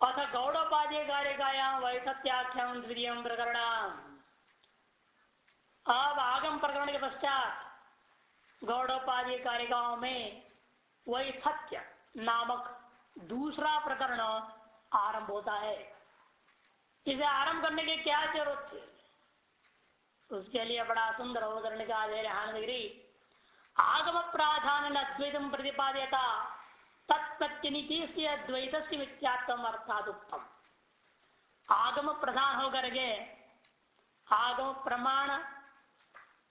अथ गौड़ोपाध्याय कारिकायाम वैथत्याख्याम द्वितीय प्रकरण अब आगम प्रकरण के पश्चात गौड़ोपाध्याय कारिकाओं में वैथत्य नामक दूसरा प्रकरण आरंभ होता है। इसे आरंभ करने की क्या ज़रूरत थी? उसके लिए बड़ा सुंदर अवतरण का आगम प्राधान अद्वैतम प्रतिपाद्यता। तत्प्रत्यनिधि से अद्वैत से मिथ्यात्म अर्थात उत्तम आगम प्रधान होकर के आगम प्रमाण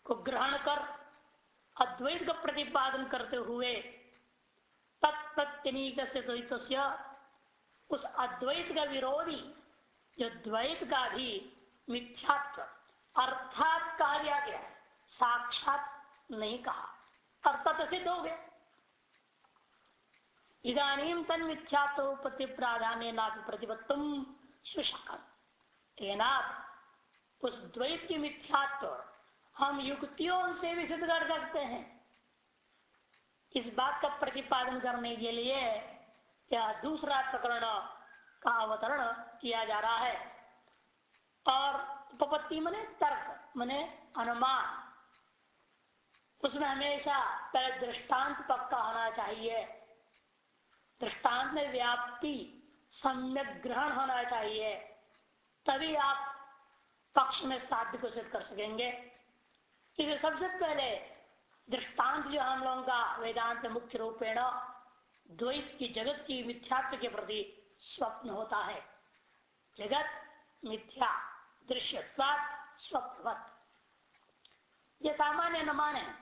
को ग्रहण कर अद्वैत का प्रतिपादन करते हुए तत्प्रत्यनिक से द्वैत उस अद्वैत का विरोधी जो द्वैत का भी मिथ्यात्व अर्थात कहा गया साक्षात नहीं कहा। अर्थात सिद्ध हो गया इधानीम तन मिथ्यात्वपत्ति प्राधान्य नाथ प्रतिपत्तम सुशकम उस द्वैत की मिथ्यात्व हम युक्तियों से भी सिद्ध कर सकते हैं। इस बात का प्रतिपादन करने के लिए यह दूसरा प्रकरण का अवतरण किया जा रहा है। और उपपत्ति मने तर्क, मने अनुमान। उसमें हमेशा पहले दृष्टांत पक्का होना चाहिए। दृष्टांत में व्याप्ति, सम्यक ग्रहण होना चाहिए। तभी आप पक्ष में साध्य को सिद्ध कर सकेंगे। क्योंकि सबसे पहले दृष्टांत जो हम लोगों का वेदांत मुख्य रूपेण द्वैत की जगत की मिथ्यात्व के प्रति स्वप्न होता है। जगत मिथ्या दृश्य स्वप्नवत। ये सामान्य अनुमान है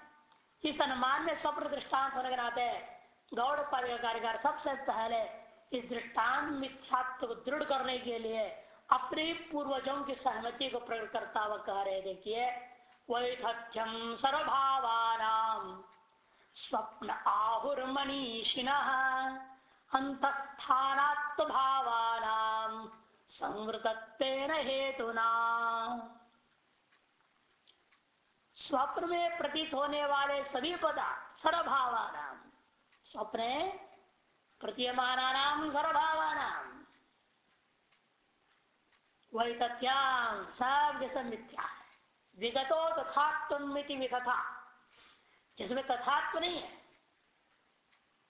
इस अनुमान में स्वप्न दृष्टांत होने के नाते गौड़ कार्यकार सबसे पहले इस दृष्टान मिथ्यात्व को दृढ़ करने के लिए अपने पूर्वजों की सहमति को प्रकट करता हुआ कह रहे देखिए वैथ्यम सर्वभावानाम स्वप्न आहुर मनीषिण अंतस्थानात्म भावान संवृतत्व हेतुना। स्वप्न में प्रतीत होने वाले सभी पदार्थ स्वप्न प्रतीयमानाम सर्वभावानाम वही तथ्याम सब जैसा मिथ्या है विगतो। तथात्म विकथा जिसमें तथात्म नहीं है।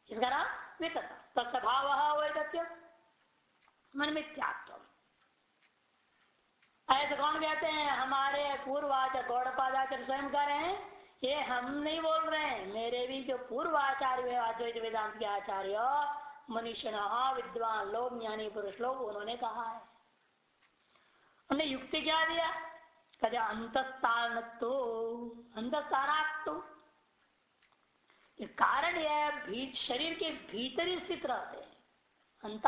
इसका नाम विकथा तत्भाव वही तथ्य मन मिथ्यात्व। ऐसे कौन कहते हैं, हमारे पूर्वाचार गौड़पादाचार्य स्वयं कह रहे हैं ये हम नहीं बोल रहे हैं। मेरे भी जो पूर्व आचार्य अद्वैत वेदांत के आचार्य मनुष्य विद्वान लोग ज्ञानी पुरुष लोग उन्होंने कहा है। उन्हें युक्ति क्या दिया? कहे अंतस्थान तो अंतस्थानात्तो कारण यह भी, शरीर के भीतर ही स्थित रहते हैं। अंत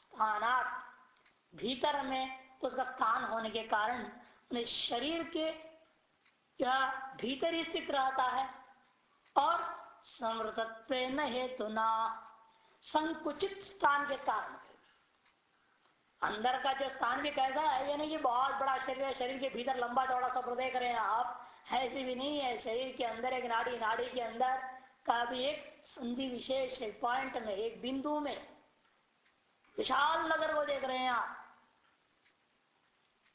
स्थानात भीतर में तो उसका स्थान होने के कारण उन्हें शरीर के क्या भीतर ही स्थित रहता है? और समृद्धत्व न हेतु ना संकुचित स्थान के कारण अंदर का जो स्थान भी कैसा है, यानी कि बहुत बड़ा शरीर है, शरीर के भीतर लंबा चौड़ा सब देख रहे हैं आप ऐसी भी नहीं है, शरीर के अंदर एक नाड़ी नाड़ी के अंदर का भी एक संधि विशेष पॉइंट में, एक बिंदु में। विशाल नगर को देख रहे हैं आप।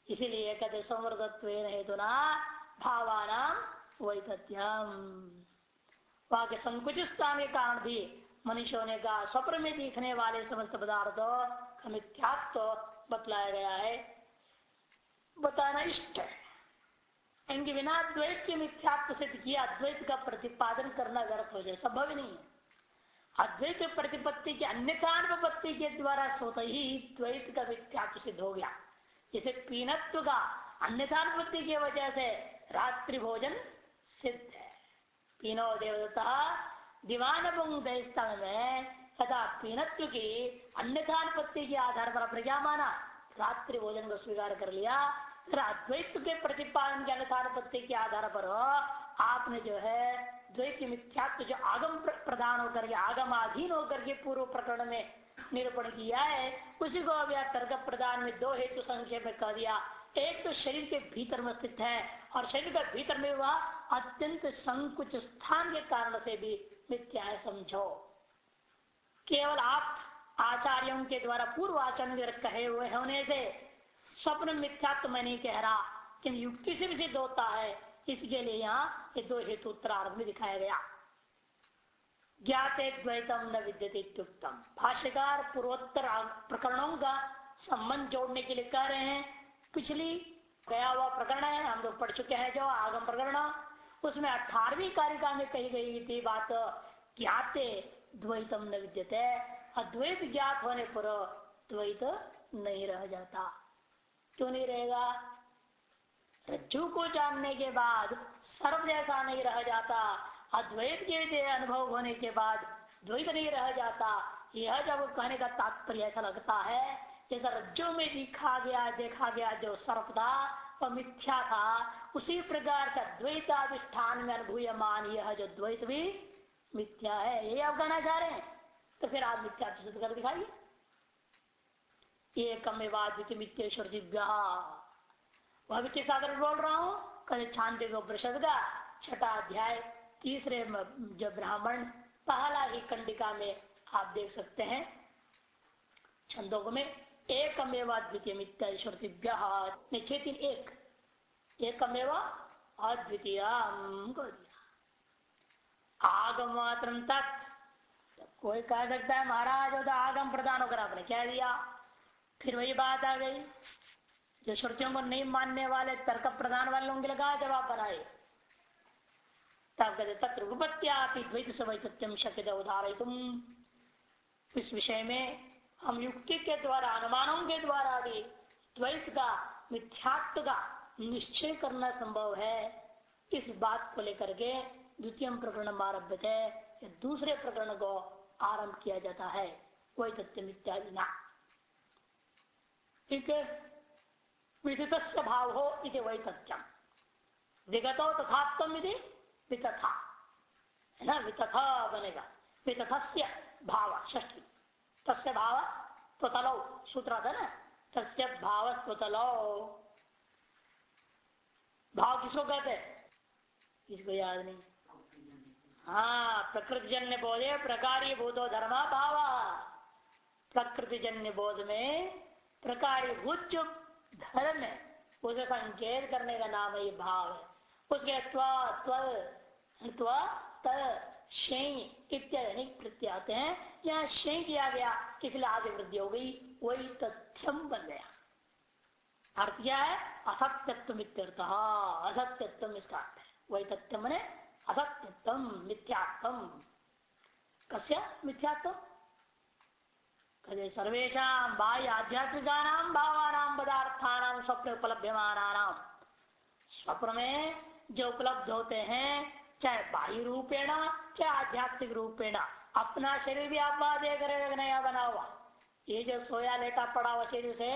इसीलिए कहते समृद्धत्व हेतु ना भावानाम वैतथ्यम वहाँ संकुचित स्थान के कारण भी मनुष्यों ने कहा, स्वप्न में दिखने वाले समस्त पदार्थों का मिथ्यात्व बतलाया गया है। बताना इष्ट है। इनके बिना द्वैत के मिथ्यात्व सिद्ध किया, अद्वैत का प्रतिपादन करना व्यर्थ हो जाए, संभव ही नहीं है। अद्वैत प्रतिपत्ति के अन्य अनुपत्ति के द्वारा सोते ही द्वैत का मिथ्यात्व सिद्ध हो गया। जैसे पीनत्व का अन्य अन्यथानुपत्ति की वजह से रात्रि भोजन सिद्ध है। तीनों देवता दीवान स्थल में तथा पीनत्व की अन्यथानुपत्ति के आधार पर अपने क्या माना रात्रि भोजन को स्वीकार कर लिया। फिर अद्वैत के प्रतिपादन के अन्यथानुपत्ति के आधार पर आपने जो है, द्वैत मिथ्यात्व जो आगम प्रदान होकर के, आगमाधीन होकर के पूर्व प्रकरण में निरूपण किया है, उसी को अभी तर्क प्रदान में दो हेतु संक्षेप में कह दिया। एक तो शरीर के भीतर में स्थित है और शरीर के भीतर में वह अत्यंत संकुच स्थान के कारण से भी मिथ्या है समझो। केवल आप आचार्यों के द्वारा पूर्व आचरण कहे हुए होने से स्वप्न मिथ्यात्व मैं नहीं कह रहा कि युक्ति से भी सिद्ध होता है, इसके लिए यहाँ ये दो हेतु उत्तरार्थ में दिखाया गया। ज्ञाते द्वैतम न विद्यते भाष्यकार पूर्वोत्तर प्रकरणों का संबंध जोड़ने के लिए कह रहे हैं पिछली गया हुआ प्रकरण है, हम लोग पढ़ चुके हैं जो आगम प्रकरण। उसमें अठारहवीं कारिका में कही गई थी बात ज्ञाते द्वैतम न विद्यते, अद्वैत ज्ञात होने पर द्वैत नहीं रह जाता। क्यों नहीं रहेगा? रज्जु को जानने के बाद सर्व जैसा नहीं रह जाता। अद्वैत के अनुभव होने के बाद द्वैत नहीं रह जाता। यह जब कहने का तात्पर्य ऐसा लगता है जैसा रज्जु में दिखा गया, देखा गया, जो सर्प था वह मिथ्या था, उसी प्रकार का द्वैताधिष्ठान में अनुभूयमान यह जो द्वैत भी मिथ्या है, ये आप कहना चाह रहे हैं? तो फिर आप मिथ्या सिद्ध कर दिखाइए। एकमेवाद्वित मिथ्येश्वर दिव्या। वह भी किस आदर बोल रहा हूँ, कल छांति उपनिषद का छठा अध्याय तीसरे जो ब्राह्मण, पहला ही कंडिका में आप देख सकते हैं, छंदों में। एकमेवा द्वितीय दिव्या निश्चित एक. एकमेवा अद्वितीय आगम मात्र तक कोई कह सकता है, महाराज होता आगम प्रदान होकर आपने कह दिया? फिर वही बात आ गई। जो श्रुतियों को नहीं मानने वाले तर्क प्रदान वाले लोगों के लिए कहा जवाब बनाए तब कहते, तत्र उपत्यापि द्वैत सवैतत्यम शक्य उदाहरण इस विषय में हम युक्ति के द्वारा, अनुमानों के द्वारा भी द्वैत का, मिथ्यात्व का निश्चय करना संभव है। इस बात को लेकर के द्वितीय प्रकरण आरभ्य है दूसरे प्रकरण को आरंभ किया जाता है। वही तथ्य इत्यादि ना। ठीक है? विदित भाव हो इति वही तथ्यम। विगतो तथात्म यदि वितथा। है ना? वितथा बनेगा। वितथस्य भाव ष्ठी तस्य भाव स्वतलो सूत्र था ना? तस्य भाव स्वतलो भाव किसको कहते? इसको याद नहीं? हाँ प्रकृति जन्य बोधे प्रकारी भूतो धर्म भाव। प्रकृति जन्य बोध में प्रकारी भूत जो धर्म है, उसे संकेत करने का नाम है ये भाव है। उसके इत्यादि आते हैं? यहाँ शय किया गया इसलिए आगे वृद्धि हो गई? वही तथ्यम बन गया। अर्थ क्या है? असत्यत्व इत्यर्थ असत्यत्व इसका अर्थ है। वही तथ्य मने असत्यत्म मिथ्यात्म कस्य? मिथ्यात्म कहे सर्वेशा बाह्य आध्यात्मिका नाम पदार्थानाम स्वप्न उपलब्धमाना स्वप्न में जो उपलब्ध होते हैं, चाहे बाह्य रूपेण चाहे आध्यात्मिक रूपेण? अपना शरीर भी आप वहाँ देख रहे नया बना हुआ ये जो सोया लेटा पड़ा हुआ शरीर से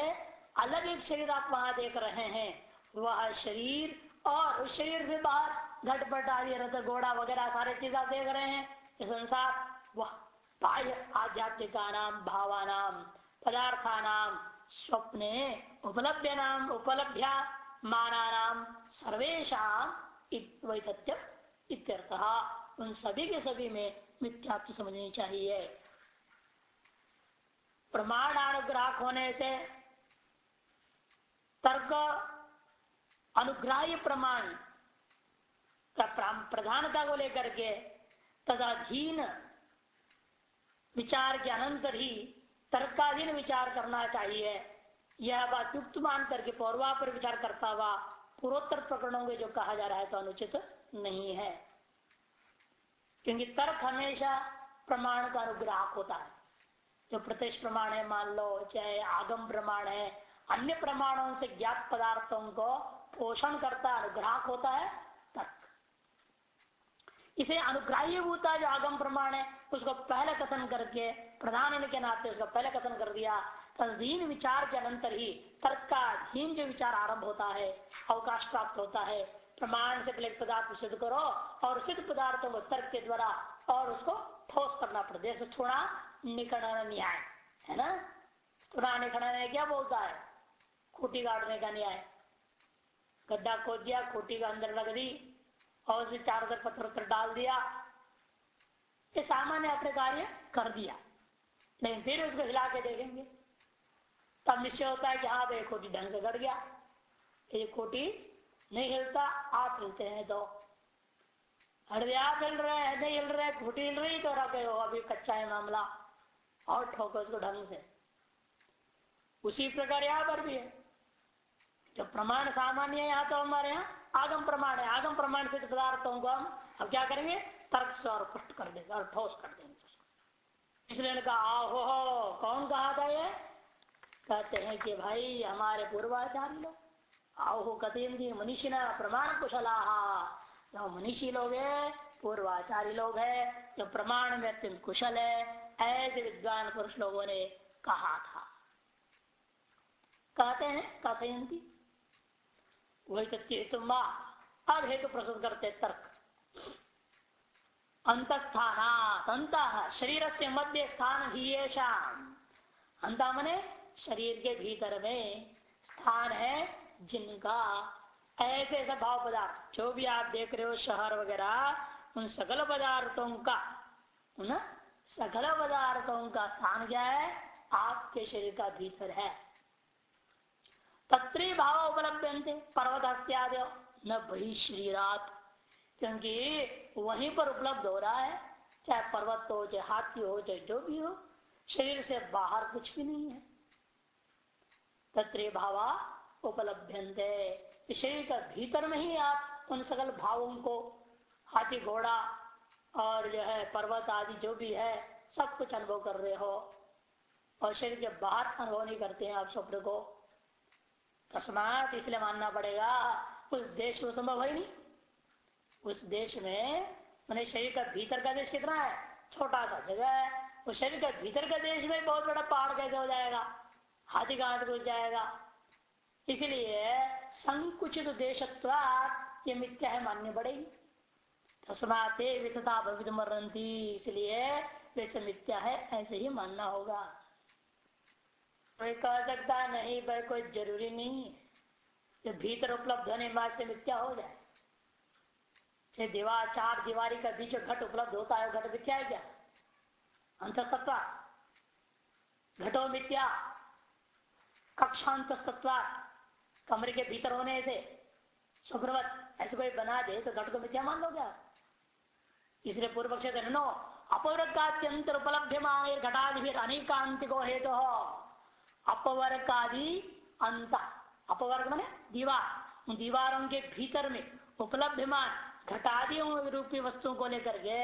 अलग एक शरीर आप वहाँ देख रहे हैं। वह शरीर और उस शरीर से बाहर घटपट आदि रथ, घोड़ा वगैरह सारे चीज़ आप देख रहे हैं। ये संसार, वह बाह्य आध्यात्मिका नाम भावानाम पदार्थानाम स्वप्ने उपलब्ध नाम उपलब्ध्या माना नाम सर्वेशा इत्यर्थ। उन सभी के सभी में मिथ्यात्व समझनी चाहिए। प्रमाण अनुग्राहक होने से तर्क, अनुग्राह्य प्रमाण का प्रधानता को लेकर के तदाधीन विचार के अनंतर ही तर्काधीन विचार करना चाहिए। यह बात युक्त मान करके पौरवा पर विचार करता हुआ पूर्वोत्तर प्रकरणों में जो कहा जा रहा है तो अनुचित नहीं है। क्योंकि तर्क हमेशा प्रमाण का अनुग्राहक होता है। जो प्रत्यक्ष प्रमाण है, मान लो, चाहे आगम प्रमाण है, अन्य प्रमाणों से ज्ञात पदार्थों को पोषण करता, अनुग्राहक होता है तर्क इसे अनुग्राह्य होता जो आगम प्रमाण है, उसको पहले कथन करके, प्रधान के नाते उसका पहले कथन कर दिया तदीन विचार के अनंतर ही तर्क का धीन जो विचार आरंभ होता है, अवकाश प्राप्त होता है प्रमाण से पहले पदार्थ सिद्ध करो और सिद्ध पदार्थों को तर्क के द्वारा और उसको ठोस करना पड़ता जैसे थोड़ा निकटन न्याय, है ना? थोड़ा निकटन क्या बोलता है? खूटी काटने का न्याय। गड्ढा खोद दिया, खूटी का अंदर लग दी, और उसे चारों तरफ़ पत्थर उत्तर डाल दिया। ये सामान्य अपने कार्य कर दिया। लेकिन फिर उसको हिला के देखेंगे। तब निश्चय होता है कि हाँ भाई कोटी ढंग से गड़ गया। ये कोटी नहीं हिलता, आप हिलते हैं तो। अरे आप हिल रहे हैं, नहीं हिल रहे खोटी हिल रही तो रखे हो, अभी कच्चा है मामला। और ठोको उसको ढंग से। उसी प्रकार यहाँ पर भी है। जो प्रमाण सामान्य है यहाँ तो हमारे यहाँ आगम प्रमाण है। आगम प्रमाण से पदार्थों को हम अब क्या करेंगे? तर्क से और पुष्ट कर देंगे और ठोस कर देंगे इसलिए कहा, आहो कौन कहा था ये? कहते हैं कि भाई, हमारे पूर्वाचार्य लोग आहो कथेंगे मनीषी न प्रमाण कुशला। जो मनीषी लोग है, पूर्वाचारी लोग है जो प्रमाण में अत्यंत कुशल है, ऐसे विद्वान पुरुष लोगों ने कहा था। कहते हैं कथयंती वही तथ्य हेतु अब हेतु प्रस्तुत करते तर्क। अंतस्थाना अंत शरीर से मध्य स्थान ही अंत मने शरीर के भीतर में स्थान है जिनका ऐसे ऐसा भाव पदार्थ, जो भी आप देख रहे हो शहर वगैरह, उन सकल पदार्थों का, उन सकल पदार्थों का स्थान क्या है? आपके शरीर का भीतर है। तत्री भाव उपलब्ध पर्वत हत्यादि न बही शरीरात। क्योंकि वहीं पर उपलब्ध हो रहा है, चाहे पर्वत हो, चाहे हाथी हो, चाहे जो भी हो, शरीर से बाहर कुछ भी नहीं है। तत्रे भावा उपलब्ध शरीर का भीतर में ही आप उन सकल भावों को, हाथी घोड़ा और जो है पर्वत आदि जो भी है, सब कुछ अनुभव कर रहे हो। और शरीर के बाहर अनुभव नहीं करते हैं आप स्वप्न को, तस्मात इसलिए मानना पड़ेगा, उस देश को संभव है नहीं। उस देश में मैंने शरीर का भीतर का देश कितना है? छोटा सा जगह है। उस शरीर का भीतर का देश में बहुत बड़ा पहाड़ कैसे हो जाएगा? हाथी का हाथ घुस जाएगा। इसलिए संकुचित देशत्वा ये मिथ्या है मान्य पड़ेगी तस्माते वितता भवित मरती इसलिए वैसे मिथ्या है, ऐसे ही मानना होगा। कोई कह सकता नहीं भाई कोई ज़रूरी नहीं। जो भीतर उपलब्ध होने बाद से मिथ्या हो जाए। से दीवार चार दीवारी का बीच घट उपलब्ध होता है, घट मिथ्या है क्या? अंत घटो मिथ्या। कक्षांत सत्वा कमरे के भीतर होने से सुप्रवत ऐसे कोई बना दे तो घट को मिथ्या मान लो क्या? इसलिए पूर्व पक्ष नो अपवर्गात्यंतर उपलब्ध माने घटादि फिर अनेकांतिको हेतु। हो अपवर्ग आदि अंत। अपवर्ग मैंने दीवार। दीवारों के भीतर में उपलब्ध मान घटादियों रूपी वस्तुओं को लेकर के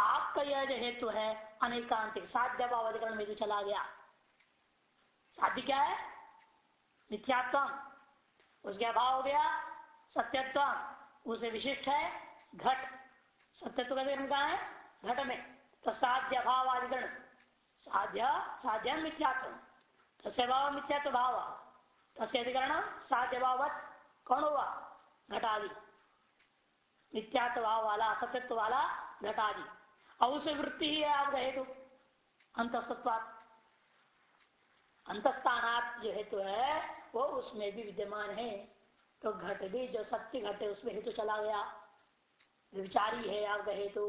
आपका यह जो हेतु है अनेकांतिक साध्य भाव अधिकरण में चला गया। साध्य क्या है? मिथ्यात्व। उसके अभाव हो गया। सत्यत्व उसे विशिष्ट है, घट। सत्यत्व का अधिकरण कहा है? घट में। तो साध्य भाव अधिकरण साध्य साध्य मिथ्यात्व। तस्य भाव मिथ्या तो भाव। तस्य अधिकरण साध्य भाव कौन हुआ घटादि। मिथ्यात्व भाव वाला, असत्यत्व वाला घटादि। और उसे वृत्ति ही है आपका हेतु। अंतस्वात अंतस्थानात जो हेतु है वो उसमें भी विद्यमान है तो घट भी, जो सत्य घट है, उसमें हेतु चला गया। विचारी है आपका हेतु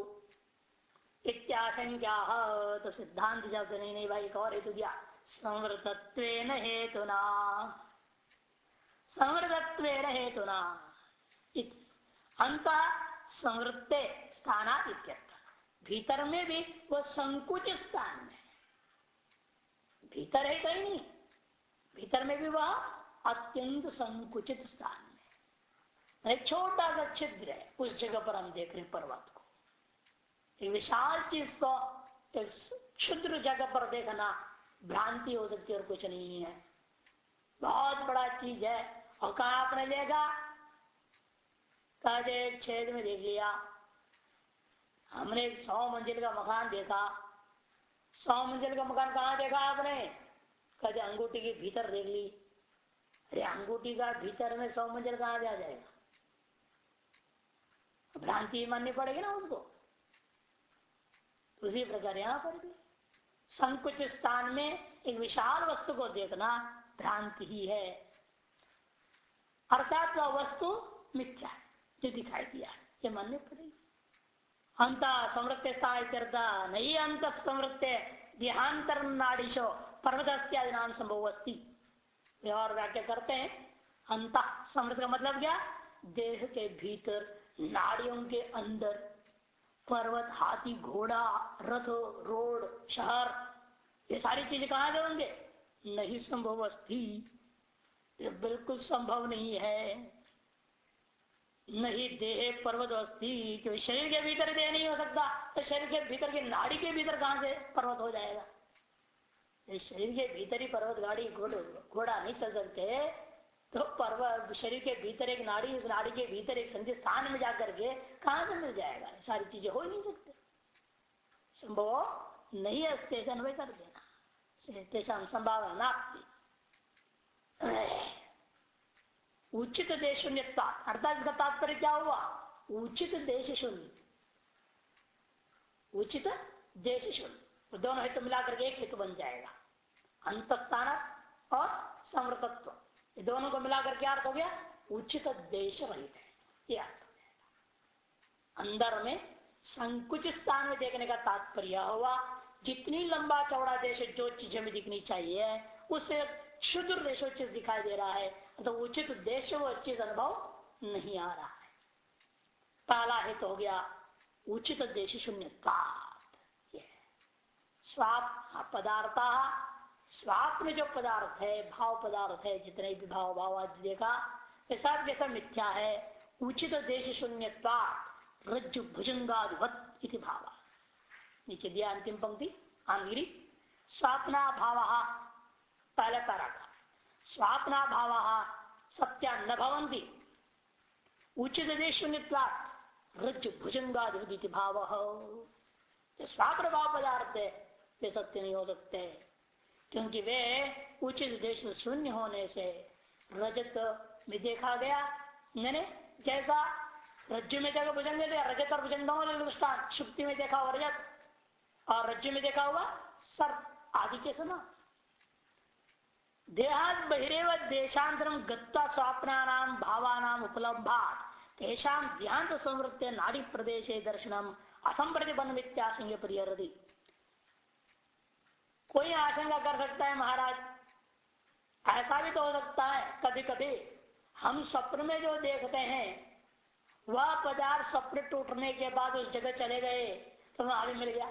इत्याशंका तो सिद्धांत जब नहीं नहीं भाई, एक और हेतु दिया। संवृतत्व हेतुना। संवृतत्व हेतुना। अंत संवृत्ते स्थानादित्य भीतर में भी वो संकुच स्थान में भीतर है कहीं नहीं। भीतर में भी वह अत्यंत संकुचित स्थान में छोटा सा छिद्र है, उस जगह पर हम देख रहे पर्वत को। विशाल चीज़ को एक क्षुद्र जगह पर देखना भ्रांति हो सकती है और कुछ नहीं है। बहुत बड़ा चीज़ है, और कहा आपने देखा कहा छेद में देख लिया। हमने एक सौ मंजिल का मकान देखा। सौ मंजिल का मकान कहा देखा आपने? कहे अंगूठी के भीतर देख ली। अरे, अंगूठी का भीतर में सौ मंजिल कहा जा जाएगा? भ्रांति माननी पड़ेगी ना उसको। उसी प्रकार यहाँ पर भी। संकुच स्थान में एक विशाल वस्तु को देखना भ्रांति ही है। अर्थात वह वस्तु मिथ्या जो दिखाई दिया ये मानने पड़ेगी। अंत समृत्य नहीं अंत समृत्य देहांतर नाड़ीशो पर्वत इत्यादि नाम संभव अस्थि व्यवहार व्याख्या करते हैं। अंत समृद्ध का मतलब क्या? देह के भीतर, नाड़ियों के अंदर, पर्वत, हाथी, घोड़ा, रथ, रोड, शहर, ये सारी चीज़ें कहा जाएँगे नहीं संभव अस्थि ये बिल्कुल संभव नहीं है। नहीं देह, पर्वत अस्थि, क्योंकि शरीर के भीतर देह नहीं हो सकता तो शरीर के भीतर के नाड़ी के भीतर कहाँ से पर्वत हो जाएगा? शरीर के भीतर ही पर्वत गाड़ी घोड़ा नहीं चल सकते तो पर्वत शरीर के भीतर एक नाड़ी उस नाड़ी के भीतर एक संधि स्थान में जाकर के कहाँ से मिल जाएगा सारी चीज़ें हो ही नहीं सकते संभव नहीं है अन्वय कर देना संभावना नास्ती उचित देश शून्यता अर्थात इसका तात्पर्य क्या हुआ उचित देश शून्य उचित देश शून्य दोनों हेतु मिलाकर एक हेतु बन जाएगा अंतस्थान और समृतत्व ये दोनों को मिलाकर क्या अर्थ हो गया? उचित देश रहित है। ये अर्थ हो अंदर में संकुचित स्थान में देखने का तात्पर्य हुआ, जितनी लंबा चौड़ा देश जो चीज़ हमें दिखनी चाहिए, उसे शुद्ध देशोचित दिखाई दे रहा है तो उचित देश वो चीज़ अनुभव नहीं आ रहा है। पहला हित हो गया, उचित देश शून्य स्वाप पदार्थ स्वाप में जो पदार्थ है, भाव पदार्थ है, जितने भी भाव भाव आदि देखा सब जैसा मिथ्या है। उचित देश शून्य रज्जु भुजंगाधिवत इति भाव। नीचे दिया अंतिम पंक्ति, आंगिरी। स्वापना भाव पहले पैरा था स्वापना भाव सत्या न भवंती उचित देश रज्जु भुजंगाधि भाव। स्वाप्न भाव पदार्थ है वे सत्य नहीं हो सकते। क्योंकि वे उचित देश शून्य होने से रजत में देखा गया। मैंने जैसा रज्जु में देखा भुजंग रजत और भुजंगों दृष्टान शुक्ति में देखा हुआ रजत, और रज्जु में देखा हुआ सर्प आदि के समान। देहात बहिरेव देशांतरम गत्ता स्वप्नानाम भावानाम उपलब्धा तेषाम ध्यान नाड़ी प्रदेश दर्शनम असंप्रतिबंध मित्याशंग परिहरदी कोई आशंका कर सकता है महाराज? ऐसा भी तो हो सकता है कभी कभी हम स्वप्न में जो देखते हैं, वह पदार्थ स्वप्न टूटने के बाद उस जगह चले गए तो वहाँ भी मिल गया।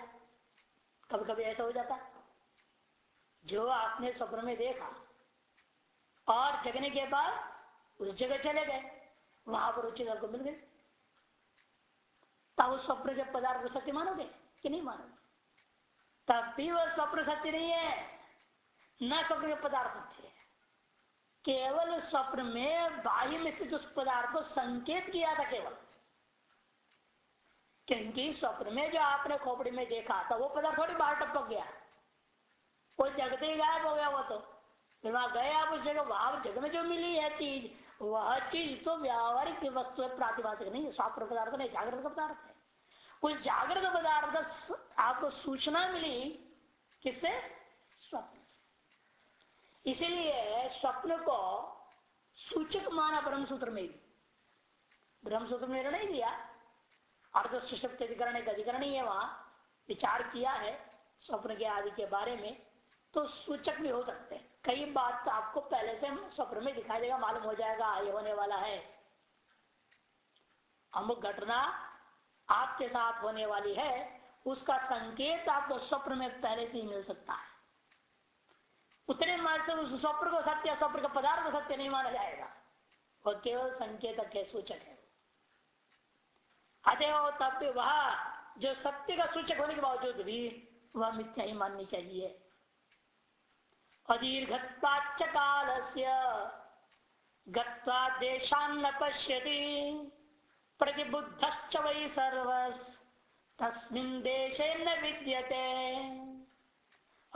कभी कभी ऐसा हो जाता। जो आपने स्वप्न में देखा, और जगने के बाद उस जगह चले गए, वहाँ पर उचित मिल गए तब उस स्वप्न के पदार्थ को सत्य मानोगे कि नहीं मानोगे? तब भी वह स्वप्न सत्य नहीं है, न स्वप्न के पदार्थ सत्य है। केवल स्वप्न में बाह्य में स्थित उस पदार्थ को संकेत किया था केवल। क्योंकि स्वप्न में जो आपने खोपड़ी में देखा था, वो पदार्थ थोड़ी बाहर टपक गया। वो जगते ही गायब हो गया वो तो। फिर वहाँ गए आप उस जगह, वहाँ जगह में जो मिली है चीज़, वह चीज़ तो व्यावहारिक वस्तु प्रातिभाषिक नहीं, स्वप्न पदार्थ नहीं, जागृत पदार्थ है। उस जागृत पदार्थ आपको सूचना मिली किससे? स्वप्न इसीलिए स्वप्न को सूचक माना ब्रह्म सूत्र में। ब्रह्म सूत्र में निर्णय दिया अर्ध सुषप्त अधिकरण एक अधिकरण ही है वहाँ। विचार किया है स्वप्न के आदि के बारे में। तो सूचक भी हो सकते हैं। कई बात तो आपको पहले से स्वप्न में दिखाई देगा। मालूम हो जाएगा, ये होने वाला है। अमुक घटना आपके साथ होने वाली है, उसका संकेत आपको स्वप्न में पहले से ही मिल सकता है। उतने मान से उस स्वप्न को सत्य, स्वप्न का पदार्थ को सत्य नहीं माना जाएगा। वह केवल संकेत के सूचक है। अतः तब वह, जो सत्य का सूचक होने के बावजूद भी वह मिथ्या ही माननी चाहिए। अदीर्घत्वाच काल से देशान्न पश्यति। प्रतिबुद्ध वै सर्व तस्मिन देशे न विद्यते।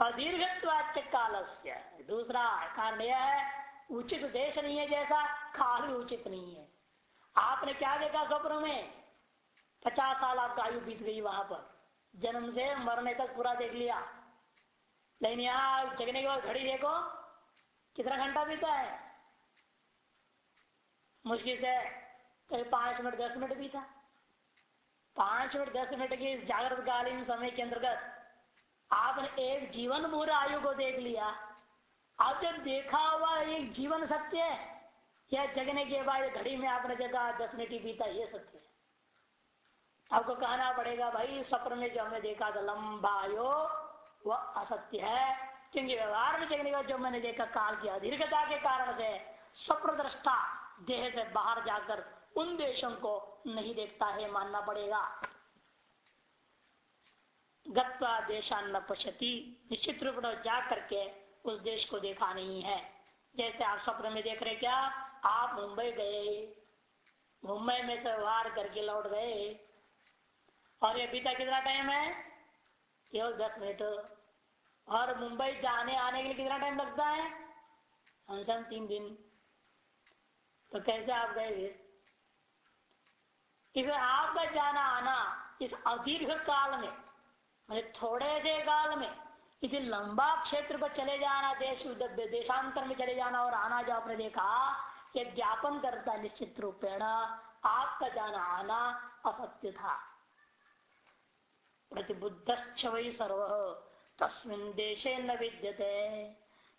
अदीर्घत्वाच से दूसरा कारण यह है, उचित देश नहीं है जैसा काल भी उचित नहीं है। आपने क्या देखा स्वप्न में? पचास साल आपका आयु बीत गई वहाँ पर। जन्म से मरने तक पूरा देख लिया। लेकिन यहाँ जगने के बाद घड़ी देखो, कितना घंटा बीता है? मुश्किल से पाँच मिनट, दस मिनट बीता। पाँच मिनट, दस मिनट की जागृत कालीन समय के अंतर्गत आपने एक जीवन पूरा आयु को देख लिया। अब जब देखा हुआ एक जीवन सत्य है, या जगने के बाद घड़ी में आपने देखा, दस मिनट ही बीता, ये सत्य है। आपको कहना पड़ेगा, भाई स्वप्न में जो हमने देखा था, लंबा आयो, वह असत्य है। क्योंकि व्यवहार में जगने का जो मैंने देखा, काल की अधिकता के कारण से स्वप्न दृष्टा देह से बाहर जाकर उन देशों को नहीं देखता है, मानना पड़ेगा। गत्वा देशान्न पश्यति, निश्चित रूप में जा करके उस देश को देखा नहीं है। जैसे आप स्वप्न में देख रहे क्या? आप मुंबई गए, मुंबई में से व्यवहार करके लौट गए। और ये बीता कितना टाइम है? केवल दस मिनट। और मुंबई जाने, आने के लिए कितना टाइम लगता है? तीन दिन। तो कैसे आप गए फिर? इसे आपका जाना आना इस अदीर्घ काल में मतलब थोड़े से काल में इसे लंबा क्षेत्र पर चले जाना, देश देशांतर में चले जाना और आना जो आपने देखा ये ज्ञापन करता निश्चित रूपेण आपका जाना आना असत्य था। प्रतिबुद्ध वही सर्व, तस्मिन देशे न विद्यते।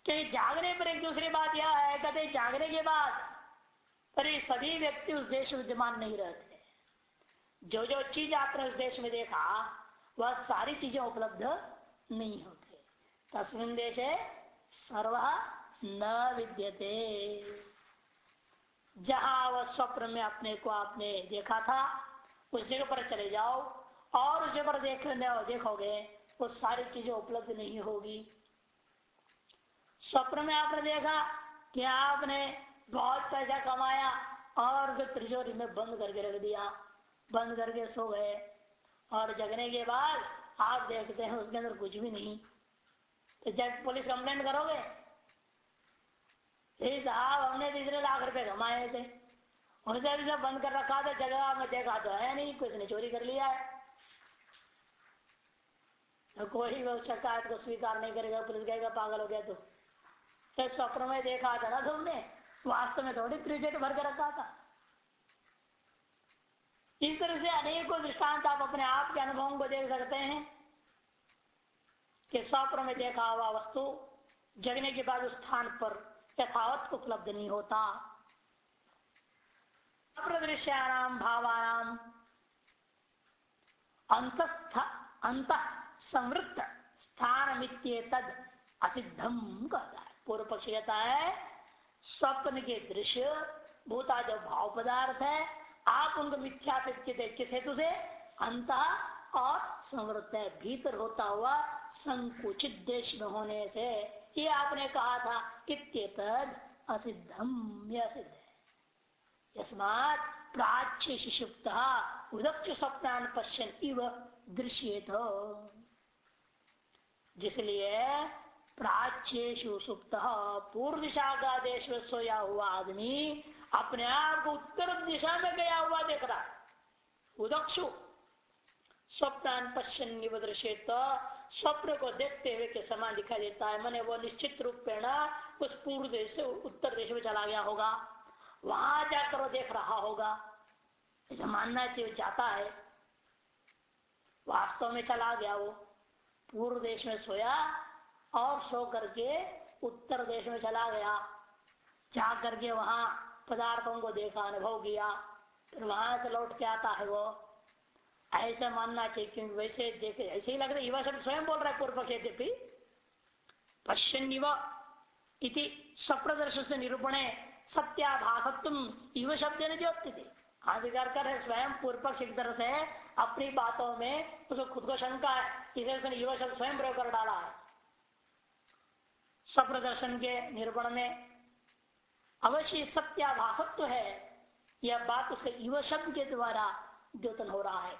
क्योंकि जागने पर एक दूसरी बात यह है कहते जागने के बाद, पर सभी व्यक्ति उस देश विद्यमान नहीं रहते। जो जो चीज़ आपने उस देश में देखा, वह सारी चीज़ें उपलब्ध नहीं होते। तस्मिन देश सर्व न विद्यते। जहाँ वह स्वप्न में अपने को आपने देखा था, उस जगह पर चले जाओ और उस जगह पर देख देखोगे, वो सारी चीज़ें उपलब्ध नहीं होगी। स्वप्न में आपने देखा कि आपने बहुत पैसा कमाया और जो त्रिजोरी में बंद करके रख दिया। बंद करके सो गए। और जगने के बाद आप देखते हैं उसके अंदर कुछ भी नहीं। तो जब पुलिस कंप्लेंट करोगे साहब हमने तो इतने लाख रुपए कमाए थे। उसे भी बंद कर रखा था जगह में देखा तो है नहीं कुछ ने चोरी कर लिया है। तो कोई शिकायत को स्वीकार नहीं करेगा पुलिस कहेगा पागल हो गया तो, तो स्वप्न में देखा था ना तुमने वास्तव में थोड़ी क्रिकेट भर के रखा था। इस तरह से अनेकों दृष्टांत आप अपने आप के अनुभवों को देख सकते हैं कि स्वप्न में देखा हुआ वस्तु जगने के बाद उस स्थान पर यथावत उपलब्ध नहीं होता। प्रदृश्याम भावानाम अंतस्थ अंत संवृत्त स्थान तद असिद्धम कहता है पूर्व पक्ष कहता है, स्वप्न के दृश्य भूता जो भाव पदार्थ है आप उनको मिथ्या किस हेतु से अंत और है भीतर होता हुआ संकुचित देश में होने से ये आपने कहा था, इत्यतद असिद्धम उदक्ष स्वप्नान पश्यन इव दृश्येत। जिसलिए प्राच्यु सुप्त पूर्व दिशा का देश सोया हुआ आदमी अपने आप को उत्तर दिशा में गया हुआ देख रहा। उदक्षु। स्वप्न पश्चिम दृश्यत स्वप्न को देखते हुए के समान दिखाई देता है। मैंने वो निश्चित रूप में उस पूर्व देश से उत्तर देश में चला गया होगा। वहाँ जाकर वो देख रहा होगा। ऐसा मानना चाहिए, जाता है। वास्तव में चला गया वो। पूर्व देश में सोया और सो करके उत्तर देश में चला गया। जा करके वहाँ पदार्थों को देखा, अनुभव किया, फिर वहाँ से लौट के आता है वो। ऐसा मानना चाहिए, क्योंकि वैसे देखे, ऐसे ही लग रहा है, युवा शब्द स्वयं बोल रहा है, पूर्व पक्ष पश्चिम इति स्वप्रदर्शन से निरूपण सत्याभासत्व युव शब्द ने जो अधिकार कर है, स्वयं पूर्व पक्ष एक तरह से अपनी बातों में उसको खुद को शंका है, इसे उसने युवा शब्द स्वयं प्रयोग कर डाला है। स्वप्रदर्शन के निरूपण में अवश्य सत्याभासत्व है। यह बात उसके युव शब्द के द्वारा द्योतन हो रहा है।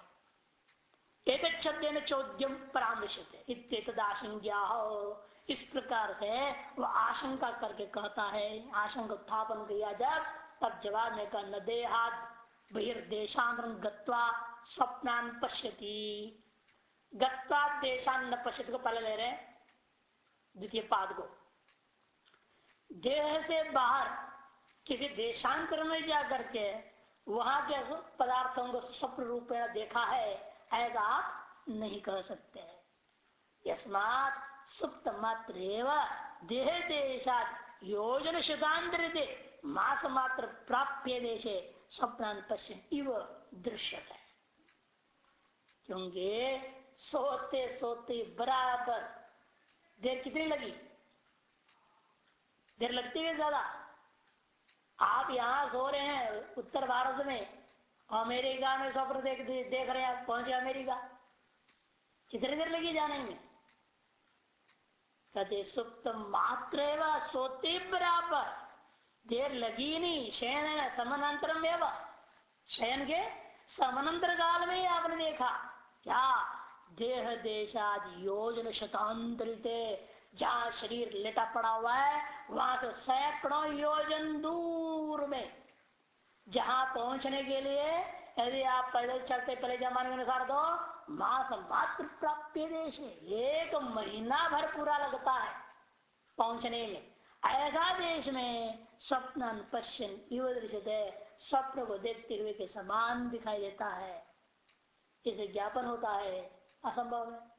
एक शब्द चौद्यम परामृशित। आशंका इस प्रकार से वह आशंका करके कहता है, आशंका उत्थापन किया जब तब जवाब में कहा, न देहात बहिर्देशांतर गत्वा स्वप्नान पश्यति। गत्वा देशान न पश्यति को पहले ले रहे द्वितीय पाद को। देह से बाहर किसी देशांतर में जा करके वहाँ के पदार्थों को स्वप्न रूप में देखा है, ऐसा आप नहीं कह सकते। यस्मात सुप्त मात्र देह देशात योजन शतांतरित मास मात्र प्राप्य देशे स्वप्नान पश्चिम इव दृश्य है क्योंकि सोते सोते बराबर देर कितनी लगी? देर लगती है ज़्यादा। आप यहाँ सो रहे हैं उत्तर भारत में, अमेरिका में स्वप्न देख देख रहे हैं पहुँचे अमेरिका। कितनी देर लगी जाने में कहते सुप्त मात्र सोते बराबर। देर लगी नहीं, शयन है समानांतर में शयन के समानांतर काल में ही आपने देखा। क्या देह देशादि योजन शतांतरित जहाँ शरीर लेटा पड़ा हुआ है, वहाँ से सैकड़ों योजन दूर में। जहाँ पहुँचने के लिए यदि आप पैदल चलते पहले जमाने के अनुसार तो मास मात्र प्राप्त देश एक महीना भर पूरा लगता है पहुँचने में। ऐसा देश में स्वप्न पश्चिम युव स्वप्न को देखते हुए के समान दिखाई देता है। इसे ज्ञापन होता है। असंभव है।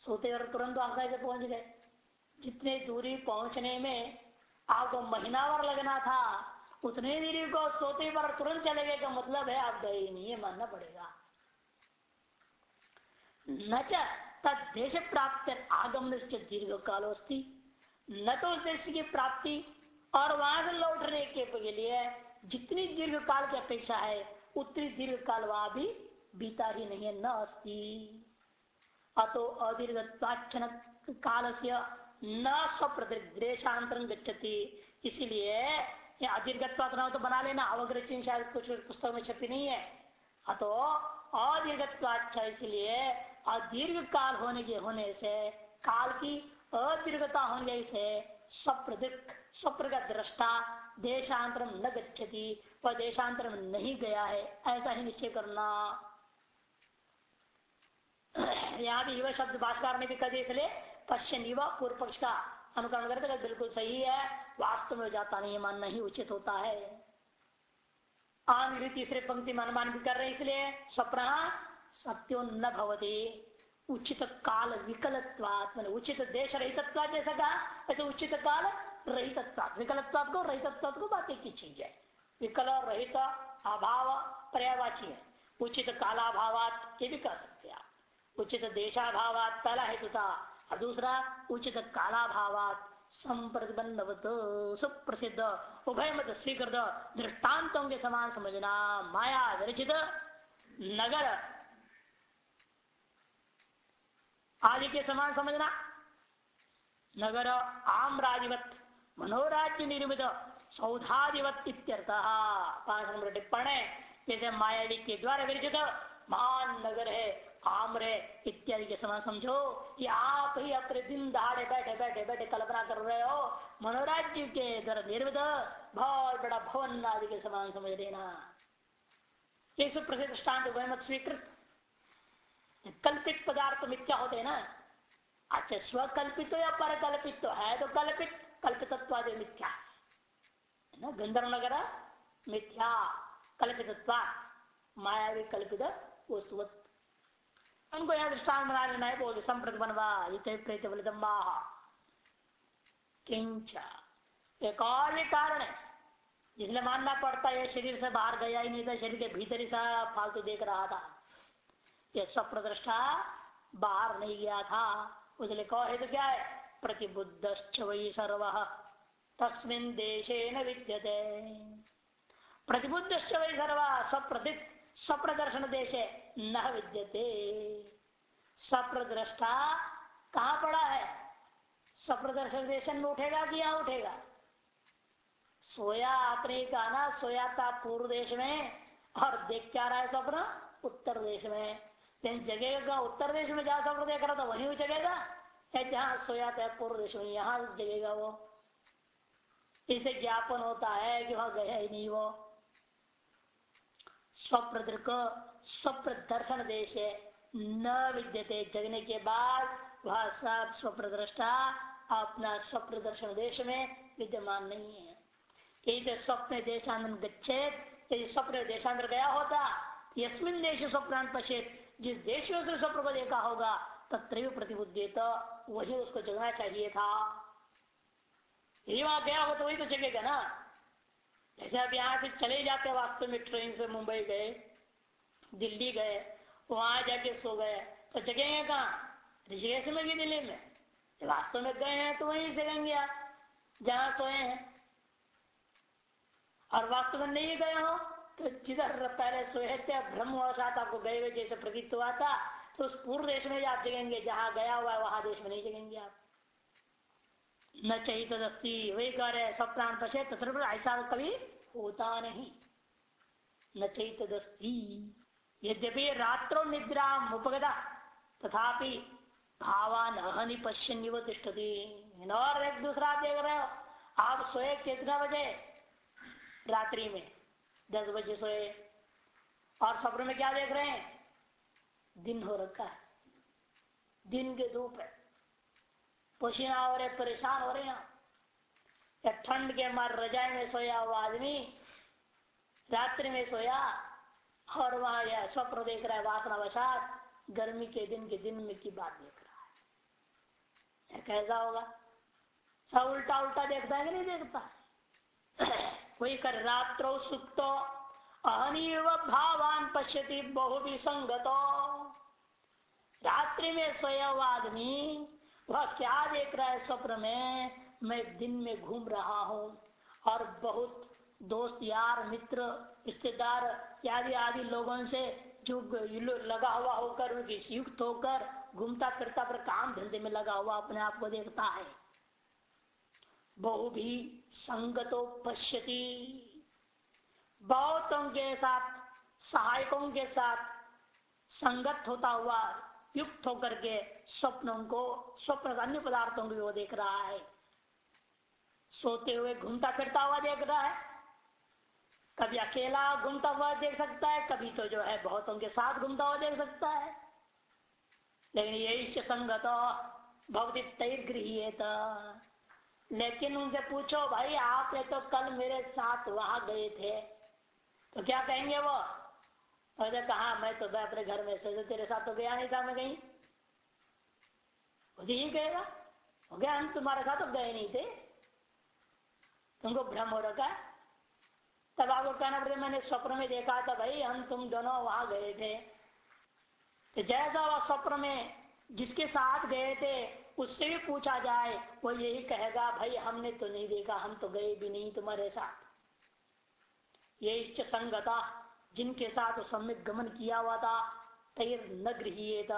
सोते और तुरंत आप कैसे पहुँच गए। जितने दूरी पहुँचने में आपको महीना भर लगना था, उतने दूरी को सोते पर तुरंत चले गए, का मतलब है आप गए ही नहीं मानना पड़ेगा। न देश प्राप्त आगम दीर्घ कालोस्ती न तो उस देश की प्राप्ति और वहाँ से लौटने के लिए जितनी दीर्घ काल की अपेक्षा है, उतनी दीर्घ काल वहाँ भी बीता ही नहीं है, न अस्ति। अतो अदीर्घत्वाचन काल से न स्वप्रदेशांतरण गच्छति। इसीलिए अदीर्घत्वात तो बना लेना, अवग्रचन शायद कुछ पुस्तक में छपी नहीं है। अतो अदीर्घत्वाच्छा इसलिए अदीर्घ काल होने के, होने से, काल की अदीर्घता होने से स्वप्रदिक स्वप्र दृष्टा देशांतरम न गच्छति वह देशांतरम नहीं गया है। ऐसा ही निश्चय करना। यहाँ भी युवा शब्द भाषकार ने भी कह दिया इसलिए पश्चिम युवा पूर्व पक्ष का अनुकरण करते बिल्कुल सही है। वास्तव में जाता नहीं मानना ही उचित होता है। आंग्री तीसरे पंक्ति में अनुमान भी कर रहे इसलिए स्वप्न सत्यो न भवती। उचित काल विकलत्वात उचित देश रहित जैसा कहा ऐसे उचित काल रहित विकलत्वात को रहित को बात एक ही चीज़ है। विकल, रहित, अभाव पर्यावाची है। उचित कालाभावात ये भी कह सकते उचित देशाभावात पहला हेतु था और दूसरा, उचित कालाभावात संप्रतिबंधवत सुप्रसिद्ध उभय मत स्वीकृत, दृष्टान्तों के समान समझना, माया विरचित, नगर आदि के समान समझना। नगर आम राजवत मनोराज्य निर्मित, सौधादिवत इत्यर्थ। पाँच नंबर टिप्पणी जैसे मायावी के द्वारा विरचित, महान नगर है। आम्रे इत्यादि के समान समझो कि आप ही अपने दिन दहाड़े बैठे बैठे बैठे कल्पना कर रहे हो। मनोराज्य के द्वारा निर्मित बहुत बड़ा भवन आदि के समान समझ लेना। मत स्वीकृत। कल्पित पदार्थ मिथ्या होते ना। अच्छा स्वकल्पित या परकल्पित? तो है तो कल्पित। कल्पित मिथ्या। है ना? गंधर्व नगर मिथ्या कल्पित मायावी कल्पित, वस्तुवत। उनको यहाँ दृष्टान बना लेना है बोल संप्रत बनवा प्रेत बलिदम्बा किंच। एक और भी कारण है, जिसने मानना पड़ता है शरीर से बाहर गया ही नहीं था शरीर के भीतर ही सा फालतू देख रहा था। ये स्वप्रदृष्टा बाहर नहीं गया था। उसने कहो, है तो क्या है? प्रतिबुद्ध वही सर्व, तस्मिन देशे न विद्यते। प्रतिबुद्ध वही सर्व, स्वप्रदित, स्वप्रदर्शन देश। न विद्यते। स्वप्रदृष्टा कहा पड़ा है? स्वप्रदर्शन देश में उठेगा कि यहाँ उठेगा? सोया आपने कहा ना, सोया था पूर्व देश में और देख क्या रहा है स्वप्न उत्तर देश में। लेकिन जगेगा उत्तर देश में जहाँ स्वप्न देख रहा था, वहीं जगेगा जहाँ सोया था पूर्व देश में, यहाँ जगेगा वो? इसे ज्ञापन होता है कि वहाँ गया ही नहीं वो। स्वप्रदृक स्वप्र दर्शन देश न विद्यते। जगने के बाद वह सब स्वप्रदृष्टा अपना स्वप्न दर्शन देश में विद्यमान नहीं है। यही तो स्वप्न देशांतर गच्छेद, यदि स्वप्न देशांतर गया होता यस्मिन देश स्वप्न पश्चित जिस देश में उसने स्वप्न को देखा होगा तत्र प्रतिबुद्ध वही उसको जगना चाहिए था। यदि वहाँ गया हो तो वही तो जगेगा ना। जैसे अब यहाँ से चले जाते वास्तव में ट्रेन से मुंबई गए दिल्ली गए, वहाँ जाके सो गए। तो जगेंगे कहा? ऋषिकेश में भी दिल्ली में। वास्तव में गए हैं तो वहीं जगेंगे आप जहाँ सोए हैं। और वास्तव में नहीं गए हो तो जिधर पहले सोए थे भ्रम हुआ साथ आपको गए हुए जैसे प्रतीत हुआ था तो उस पूर्व देश में आप जगेंगे, जहाँ गया हुआ है, वहाँ देश में नहीं जगेंगे आप। न चाहिए तदस्ती वही कह रहे स्वप्राण पशे तथा ऐसा कभी होता नहीं। न चाहिए तदस्ती यद्यपि रात्रो निद्रा उपगता, तथापि भावान अहनि पश्चिम और एक दूसरा देख रहे हो आप सोए कितना बजे? रात्रि में दस बजे सोए। और सपने में क्या देख रहे हैं? दिन हो रखा है। दिन के धूप है। पसीना हो रहे, परेशान हो रहे हैं। ठंड के मार रजाई में सोया हुआ आदमी, रात्रि में सोया और वहाँ यह स्वप्न देख रहा है, वासना वसात गर्मी के दिन के दिन में की बात देख रहा है। कैसा होगा? सब उल्टा उल्टा देखता है कि नहीं देखता? वही कर रात्रो सुप्तो, अहनीव भावान पश्यति बहु भी संगतो रात्रि में सोया हुआ आदमी, वह क्या देख रहा है स्वप्न में? मैं दिन में घूम रहा हूँ और बहुत दोस्त, यार, मित्र, रिश्तेदार आदि आदि लोगों से जो लगा हुआ होकर युक्त होकर घूमता फिरता पर काम धंधे में लगा हुआ अपने आप को देखता है। बहु भी संगतो पश्यती। बहुतों के साथ, सहायकों के साथ संगत होता हुआ, युक्त होकर के स्वप्नों को, स्वप्न अन्य पदार्थों को वो देख रहा है। सोते हुए घूमता फिरता हुआ देख रहा है। कभी अकेला घूमता हुआ देख सकता है, कभी तो जो है बहुतों के साथ घूमता हुआ देख सकता है। लेकिन यही संगत भक्ति तैर गृहित लेकिन उनसे पूछो, भाई, आपने तो कल मेरे साथ वहाँ गए थे। तो क्या कहेंगे वो? और कहा? मैं तो मैं अपने घर में से तेरे साथ तो गया नहीं था मैं कहीं। यही कहेगा, हो गया, हम तुम्हारे साथ तो गए नहीं थे। तुमको भ्रम हो रखा तब आपको कहना पड़ेगा मैंने स्वप्न में देखा था भाई, हम तुम दोनों वहाँ गए थे। तो जैसा वह स्वप्न में जिसके साथ गए थे, उससे भी पूछा जाए, वो यही कहेगा, भाई, हमने तो नहीं देखा, हम तो गए भी नहीं तुम्हारे साथ। ये संगता जिनके साथ सम्यक गमन किया हुआ था, तैर न गृहित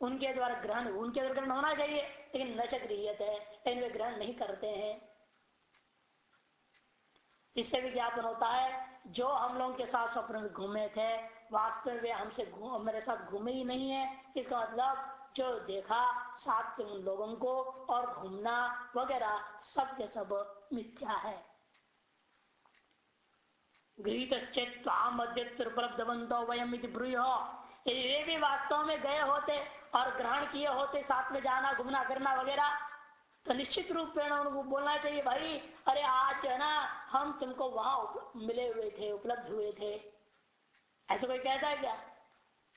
उनके द्वारा ग्रहण, उनके द्वारा ग्रहण होना चाहिए, लेकिन न गृहित है, लेकिन वे ग्रहण नहीं करते हैं। इससे भी ज्ञापन होता है, जो हम लोगों के साथ स्वप्न में घूमे थे, वास्तव में वे हमसे मेरे साथ घूमे ही नहीं है। इसका मतलब जो देखा, साथ के उन लोगों को और घूमना वगैरह, सब के सब मिथ्या है। वे भी वास्तव में गए होते और ग्रहण किए होते, साथ में जाना, घूमना, करना वगैरह तो निश्चित रूप में उनको बोलना चाहिए, भाई, अरे आज है ना, हम तुमको वहाँ मिले हुए थे, उपलब्ध हुए थे। ऐसा कोई कहता है क्या?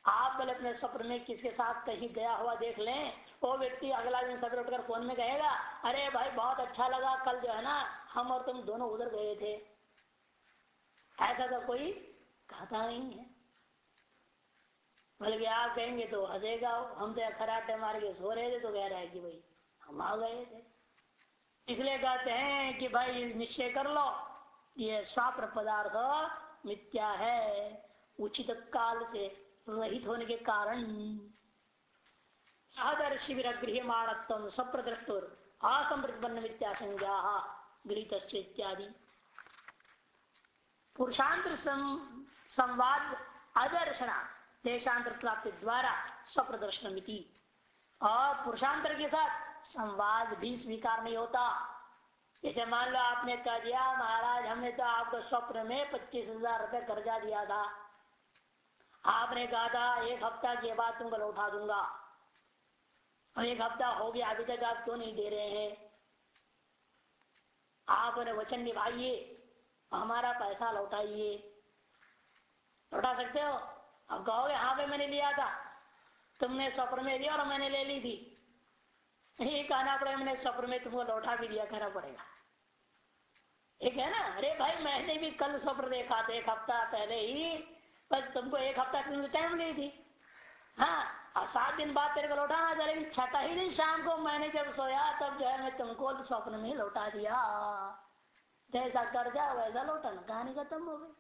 आप बोले अपने स्वप्न में किसके साथ कहीं गया हुआ देख लें, वो व्यक्ति अगला दिन सवेरे उठकर फ़ोन में कहेगा, अरे भाई, बहुत अच्छा लगा, कल जो है ना, हम और तुम दोनों उधर गए थे। ऐसा तो कोई कहता नहीं है। बल्कि आप कहेंगे तो हंसेगा हम तो खराब खराटे मार के सो रहे थे तो कह रहा है कि भाई हम आ गए थे। इसलिए कहते हैं कि भाई, निश्चय कर लो, ये स्वाप्र पदार्थ मिथ्या है, उचित काल से रहित होने के कारण। सहदर्शी विरगृह माणत्व सप्रदृष्टुर असमृतबन्न मिथ्या संज्ञा गृहित इत्यादि। पुरुषांतर संवाद अदर्शना देशांतर प्राप्ति द्वारा स्वप्रदर्शन और पुरुषांतर के साथ संवाद भी स्वीकार नहीं होता। जैसे मान लो आपने कह दिया, महाराज, हमने तो आपको स्वप्न में पच्चीस हज़ार रुपये कर्जा दिया था। आपने कहा था, एक हफ़्ता के बाद तुमको लौटा दूँगा। और एक हफ़्ता हो गया, अभी तक आप क्यों नहीं दे रहे हैं? आपने वचन निभाइए, हमारा पैसा लौटाइए। लौटा सकते हो? अब कहोगे हाँ भाई, मैंने लिया था। तुमने स्वप्न में दिया और मैंने ले ली थी। ये कहना पड़ेगा मैंने स्वप्न में तुमको लौटा भी दिया कहना पड़ेगा। ठीक है ना? अरे भाई, मैंने भी कल स्वप्न देखा था एक हफ़्ता पहले ही। बस तुमको एक हफ़्ता टाइम ली थी। हाँ और सात दिन बाद तेरे को लौटाना था, लेकिन छठा ही दिन शाम को मैंने जब सोया, तब जो है मैं तुमको स्वप्न में लौटा दिया। जैसा कर जा, वैसा लौटाना कहानी खत्म हो गई।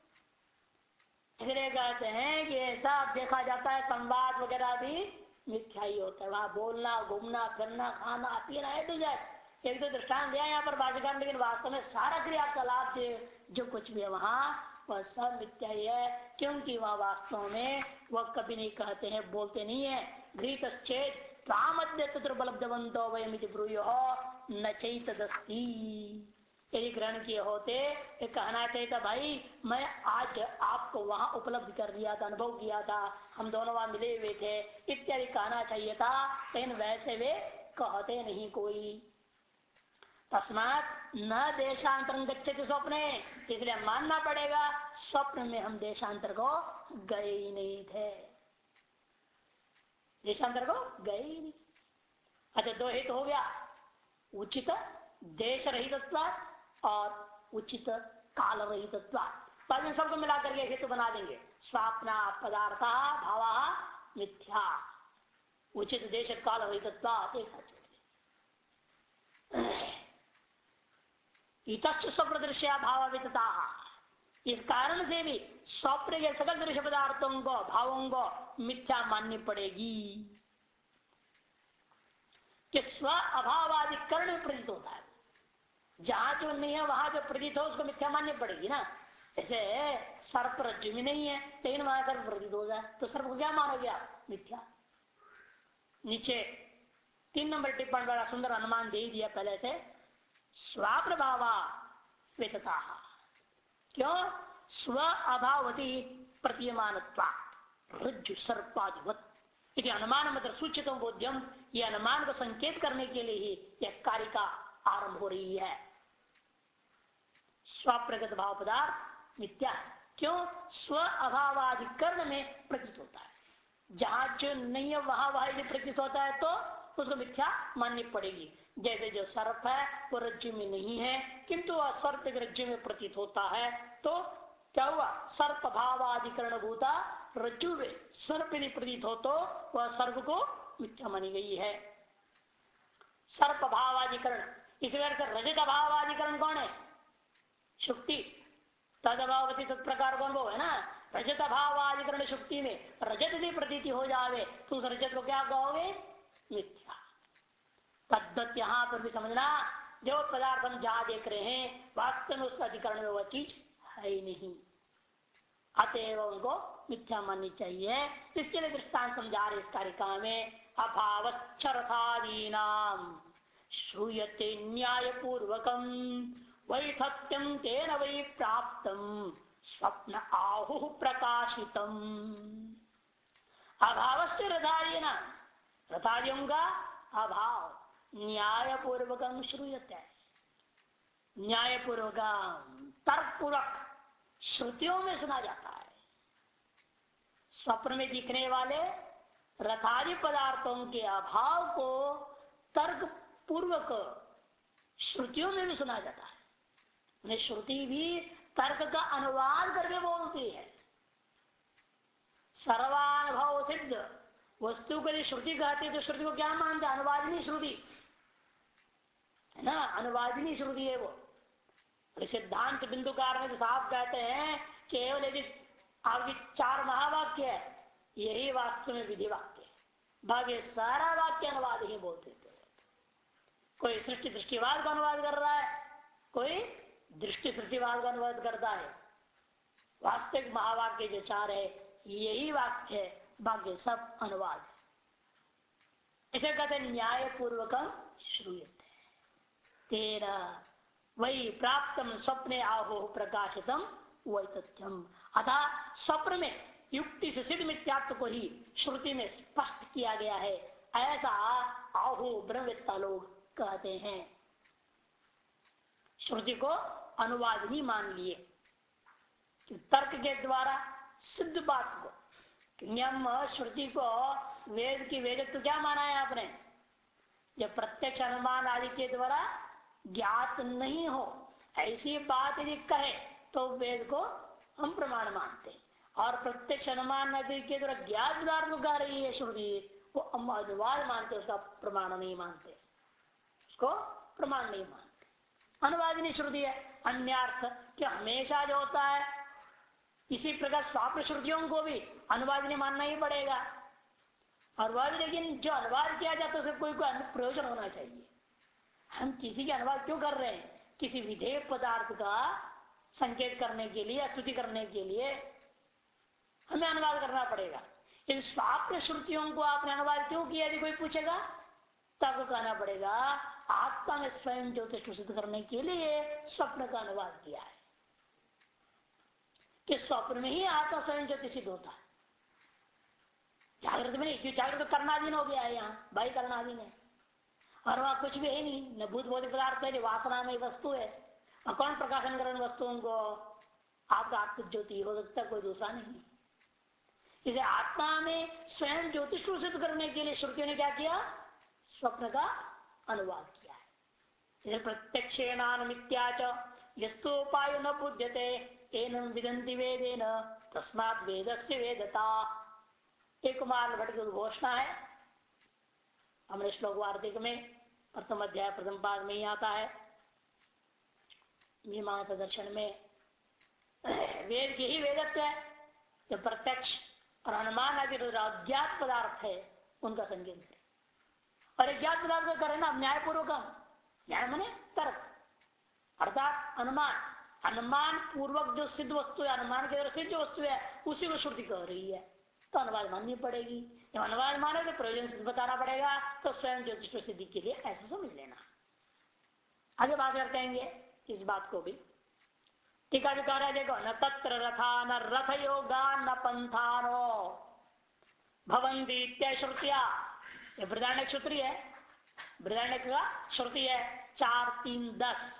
इसलिए कहते हैं कि ऐसा देखा जाता है, संवाद वगैरह भी। मिथ्या ही होता है वहाँ बोलना, घूमना, फिरना, खाना, पीना है तो जाए एक तो दृष्टान दिया यहाँ पर बाजगान लेकिन वास्तव में सारा क्रियाकलाप जो कुछ भी है वहाँ, वह सब मिथ्या ही है क्योंकि वह वास्तव में, वह कभी नहीं कहते हैं, बोलते नहीं है। घृत छेद प्रामद्य तत्र वयम ब्रूयो न चैतदस्ती। यदि ग्रहण किए होते ये कहना चाहिए था, भाई, मैं आज आपको वहाँ उपलब्ध कर दिया था, अनुभव किया था। हम दोनों वहाँ मिले हुए थे। इत्यादि कहना चाहिए था, लेकिन वैसे वे कहते नहीं कोई। तस्मात न देशांतर गच्छते स्वप्न, इसलिए मानना पड़ेगा, स्वप्न में हम देशांतर को गए ही नहीं थे। देशांतर को गए ही नहीं। अच्छा दो हित हो गया। उचित देश रहित और उचित काल रहित बाद सबको मिला करके हेतु बना देंगे। स्वाप्ना पदार्थ भावा मिथ्या। उचित देश काल रहित इत स्वप्न दृश्य भावितता इस कारण से भी स्वप्न के सकल दृश्य पदार्थों को, भावों को मिथ्या माननी पड़ेगी। कि स्व कर्ण प्रतीत होता है। जहाँ जो नहीं है, वहाँ जो प्रतीत हो, उसको मिथ्या माननी पड़ेगी ना। जैसे सर्प रज्जु में नहीं है, लेकिन वहाँ सर्प प्रतीत हो जाए तो सर्प को क्या मानोगे आप? मिथ्या। नीचे तीन नंबर टिप्पण बड़ा सुंदर अनुमान दे दिया पहले से। स्वाप्रभावा क्यों? स्व अभावती प्रतीयमान रज्जु सर्पाधिवत अनुमान मतलब सूचित बोध्यम। ये अनुमान को संकेत करने के लिए ही यह कार्य का आरंभ हो रही है। स्वप्रगत भाव पदार्थ मिथ्या क्यों? स्व अभावाधिकरण में प्रतीत होता है। जहाँ जो नहीं है, वहाँ वहाँ यदि प्रतीत होता है तो उसको मिथ्या माननी पड़ेगी। जैसे जो सर्प है, वो रज्जु में नहीं है, किंतु वह सर्प रज्जु में प्रतीत होता है तो क्या हुआ? सर्प भावाधिकरण भूता रज्जु में सर्प यदि प्रतीत हो तो वह सर्प को मिथ्या मानी गई है। सर्प भावाधिकरण इस रजत अभावाधिकरण कौन है? शुक्ति। तद अभावती तत्प्रकार कौन वो है ना? रजत अभावाधिकरण शुक्ति में। रजत भी प्रतीति हो जावे। तो उस रजत को क्या कहोगे? मिथ्या। तद्दत यहाँ पर भी समझना, जो पदार्थ हम जहाँ देख रहे हैं, वास्तव में उस अधिकरण में वह चीज़ है ही नहीं। अतएव उनको मिथ्या माननी चाहिए। इसके लिए दृष्टान समझा रहे इस कार्यक्रम में। अभावच्छरथादीनाम श्रूयते न्याय पूर्वकम वही सत्यम तेन वही प्राप्त स्वप्न आहु प्रकाशितम। अभावश्च रथादीना रथादियों का अभाव। न्याय पूर्वकम श्रूयते। न्याय पूर्वक तर्क पूर्वक श्रुतियों में सुना जाता है। स्वप्न में दिखने वाले रथादि पदार्थों के अभाव को तर्क पूर्वक श्रुतियों में भी सुना जाता है। श्रुति भी तर्क का अनुवाद करके बोलती है। सर्वानुभव सिद्ध वस्तु को यदि श्रुति कहती है तो श्रुति को क्या मानते अनुवादिनी श्रुति। है ना? अनुवादिनी श्रुति है वो। सिद्धांत बिंदुकार में जो साफ़ कहते हैं, केवल यदि आपकी चार महावाक्य है, यही वास्तव में विधि वाक्य है। बाकी सारा वाक्य अनुवाद ही बोलते थे कोई सृष्टि दृष्टिवाद का अनुवाद कर रहा है, कोई दृष्टि सृष्टिवाद का अनुवाद करता है। वास्तविक महावाक्य जो चार है, यही वाक्य है, बाकी सब अनुवाद इसे कहते न्याय पूर्वक श्रूयत। तेरा वही प्राप्त स्वप्ने आहो प्रकाशितम वही तथ्यम अतः स्वप्न में युक्ति से सिद्ध मिथ्यात्व को ही श्रुति में स्पष्ट किया गया है, ऐसा आहो ब्रह्मवेत्ता लोग कहते हैं। श्रुति को अनुवाद ही मान लिए। तर्क के द्वारा सिद्ध बात को नियम श्रुति को वेद की वेद तो क्या माना है आपने? जब प्रत्यक्ष अनुमान आदि के द्वारा ज्ञात नहीं हो, ऐसी बात यदि कहे तो वेद को हम प्रमाण मानते हैं। और प्रत्यक्ष अनुमान आदि के द्वारा ज्ञात को गा रही है श्रुति, वो हम अनुवाद मानते उसका प्रमाण नहीं मानते। उसको प्रमाण नहीं मानते। अनुवादिनी श्रुति है अन्यर्थ, क्या हमेशा जो होता है, इसी प्रकार स्वाप्त श्रुतियों को भी अनुवादिनी मानना ही पड़ेगा। और वह भी लेकिन जो अनुवाद किया जाता है उसे कोई कोई प्रयोजन होना चाहिए। हम किसी के अनुवाद क्यों कर रहे हैं? किसी विधेय पदार्थ का संकेत करने के लिए स्तुति करने के लिए हमें अनुवाद करना पड़ेगा। इन स्वाप्त श्रुतियों को आपने अनुवाद क्यों किया, यदि कोई पूछेगा, तब कहना पड़ेगा आत्मा में स्वयं ज्योतिष सिद्ध करने के लिए स्वप्न का अनुवाद किया है। कि स्वप्न में ही आत्मा स्वयं ज्योतिष सिद्ध होता है। जागृत में नहीं जागृत करनाधीन हो गया है यहाँ बाई करनाधीन है। और वहाँ कुछ भी है नहीं, न भूत भौतिक पदार्थ है वासना में वस्तु है। और कौन प्रकाशन करण वस्तुओं को? आपका आत्म ज्योति, हो सकता कोई दूसरा नहीं। इसे आत्मा में स्वयं ज्योतिष सिद्ध करने के लिए श्रुतियों ने क्या किया? स्वप्न का अनुवाद किया है। प्रत्यक्षेणानुमित्याच यस्तोपाय न बुध्यते एनम विदंती वेदेन तस्मात वेद से वेदता। एक कुमार भट्ट की घोषणा है। हमारे श्लोक वार्तिक में, प्रथम अध्याय, प्रथम पाद में ही आता है। मीमांसा दर्शन में, वेद की ही वेदत्व है, जो प्रत्यक्ष और अनुमान आदि अज्ञात पदार्थ है, उनका है। और अज्ञात पदार्थ का करें ना न्यायपूर्वक न्याय मने तर्क। अर्थात अनुमान। अनुमान पूर्वक जो सिद्ध वस्तु है, अनुमान के द्वारा सिद्ध वस्तु है, उसी को श्रुति कर रही है। तो अनुवाद माननी पड़ेगी। जब अनुवाद माने तो प्रयोजन सिद्ध बताना पड़ेगा तो स्वयं ज्योतिष सिद्धि के लिए ऐसा समझ लेना। आगे बात करते हैं इस बात को भी। टीका भी कह रहे देखो, न तत्र रथा, न रथ योगा न पंथानो। भवंती श्रुतिया। ये बृदारण्य श्रुति है। बृदारण्य का श्रुति है, चार तीन दस।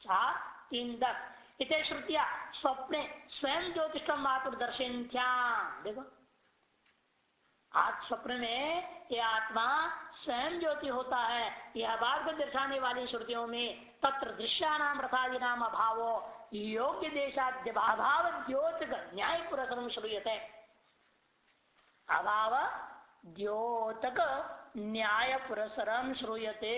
चार तीन दस। इत श्रुतिया स्वप्ने स्वयं ज्योतिष मात्र दर्शन देखो। आज स्वप्न में ये आत्मा स्वयं ज्योति होता है। यह बात को दर्शाने वाली श्रुतियों में तत्र दृश्यानाम रथादि नाम अभाव योग्य देशाद्य अभाव द्योतक न्याय पुरस्म श्रूयते। अभाव द्योतक न्याय पुरस्सरम श्रूयते।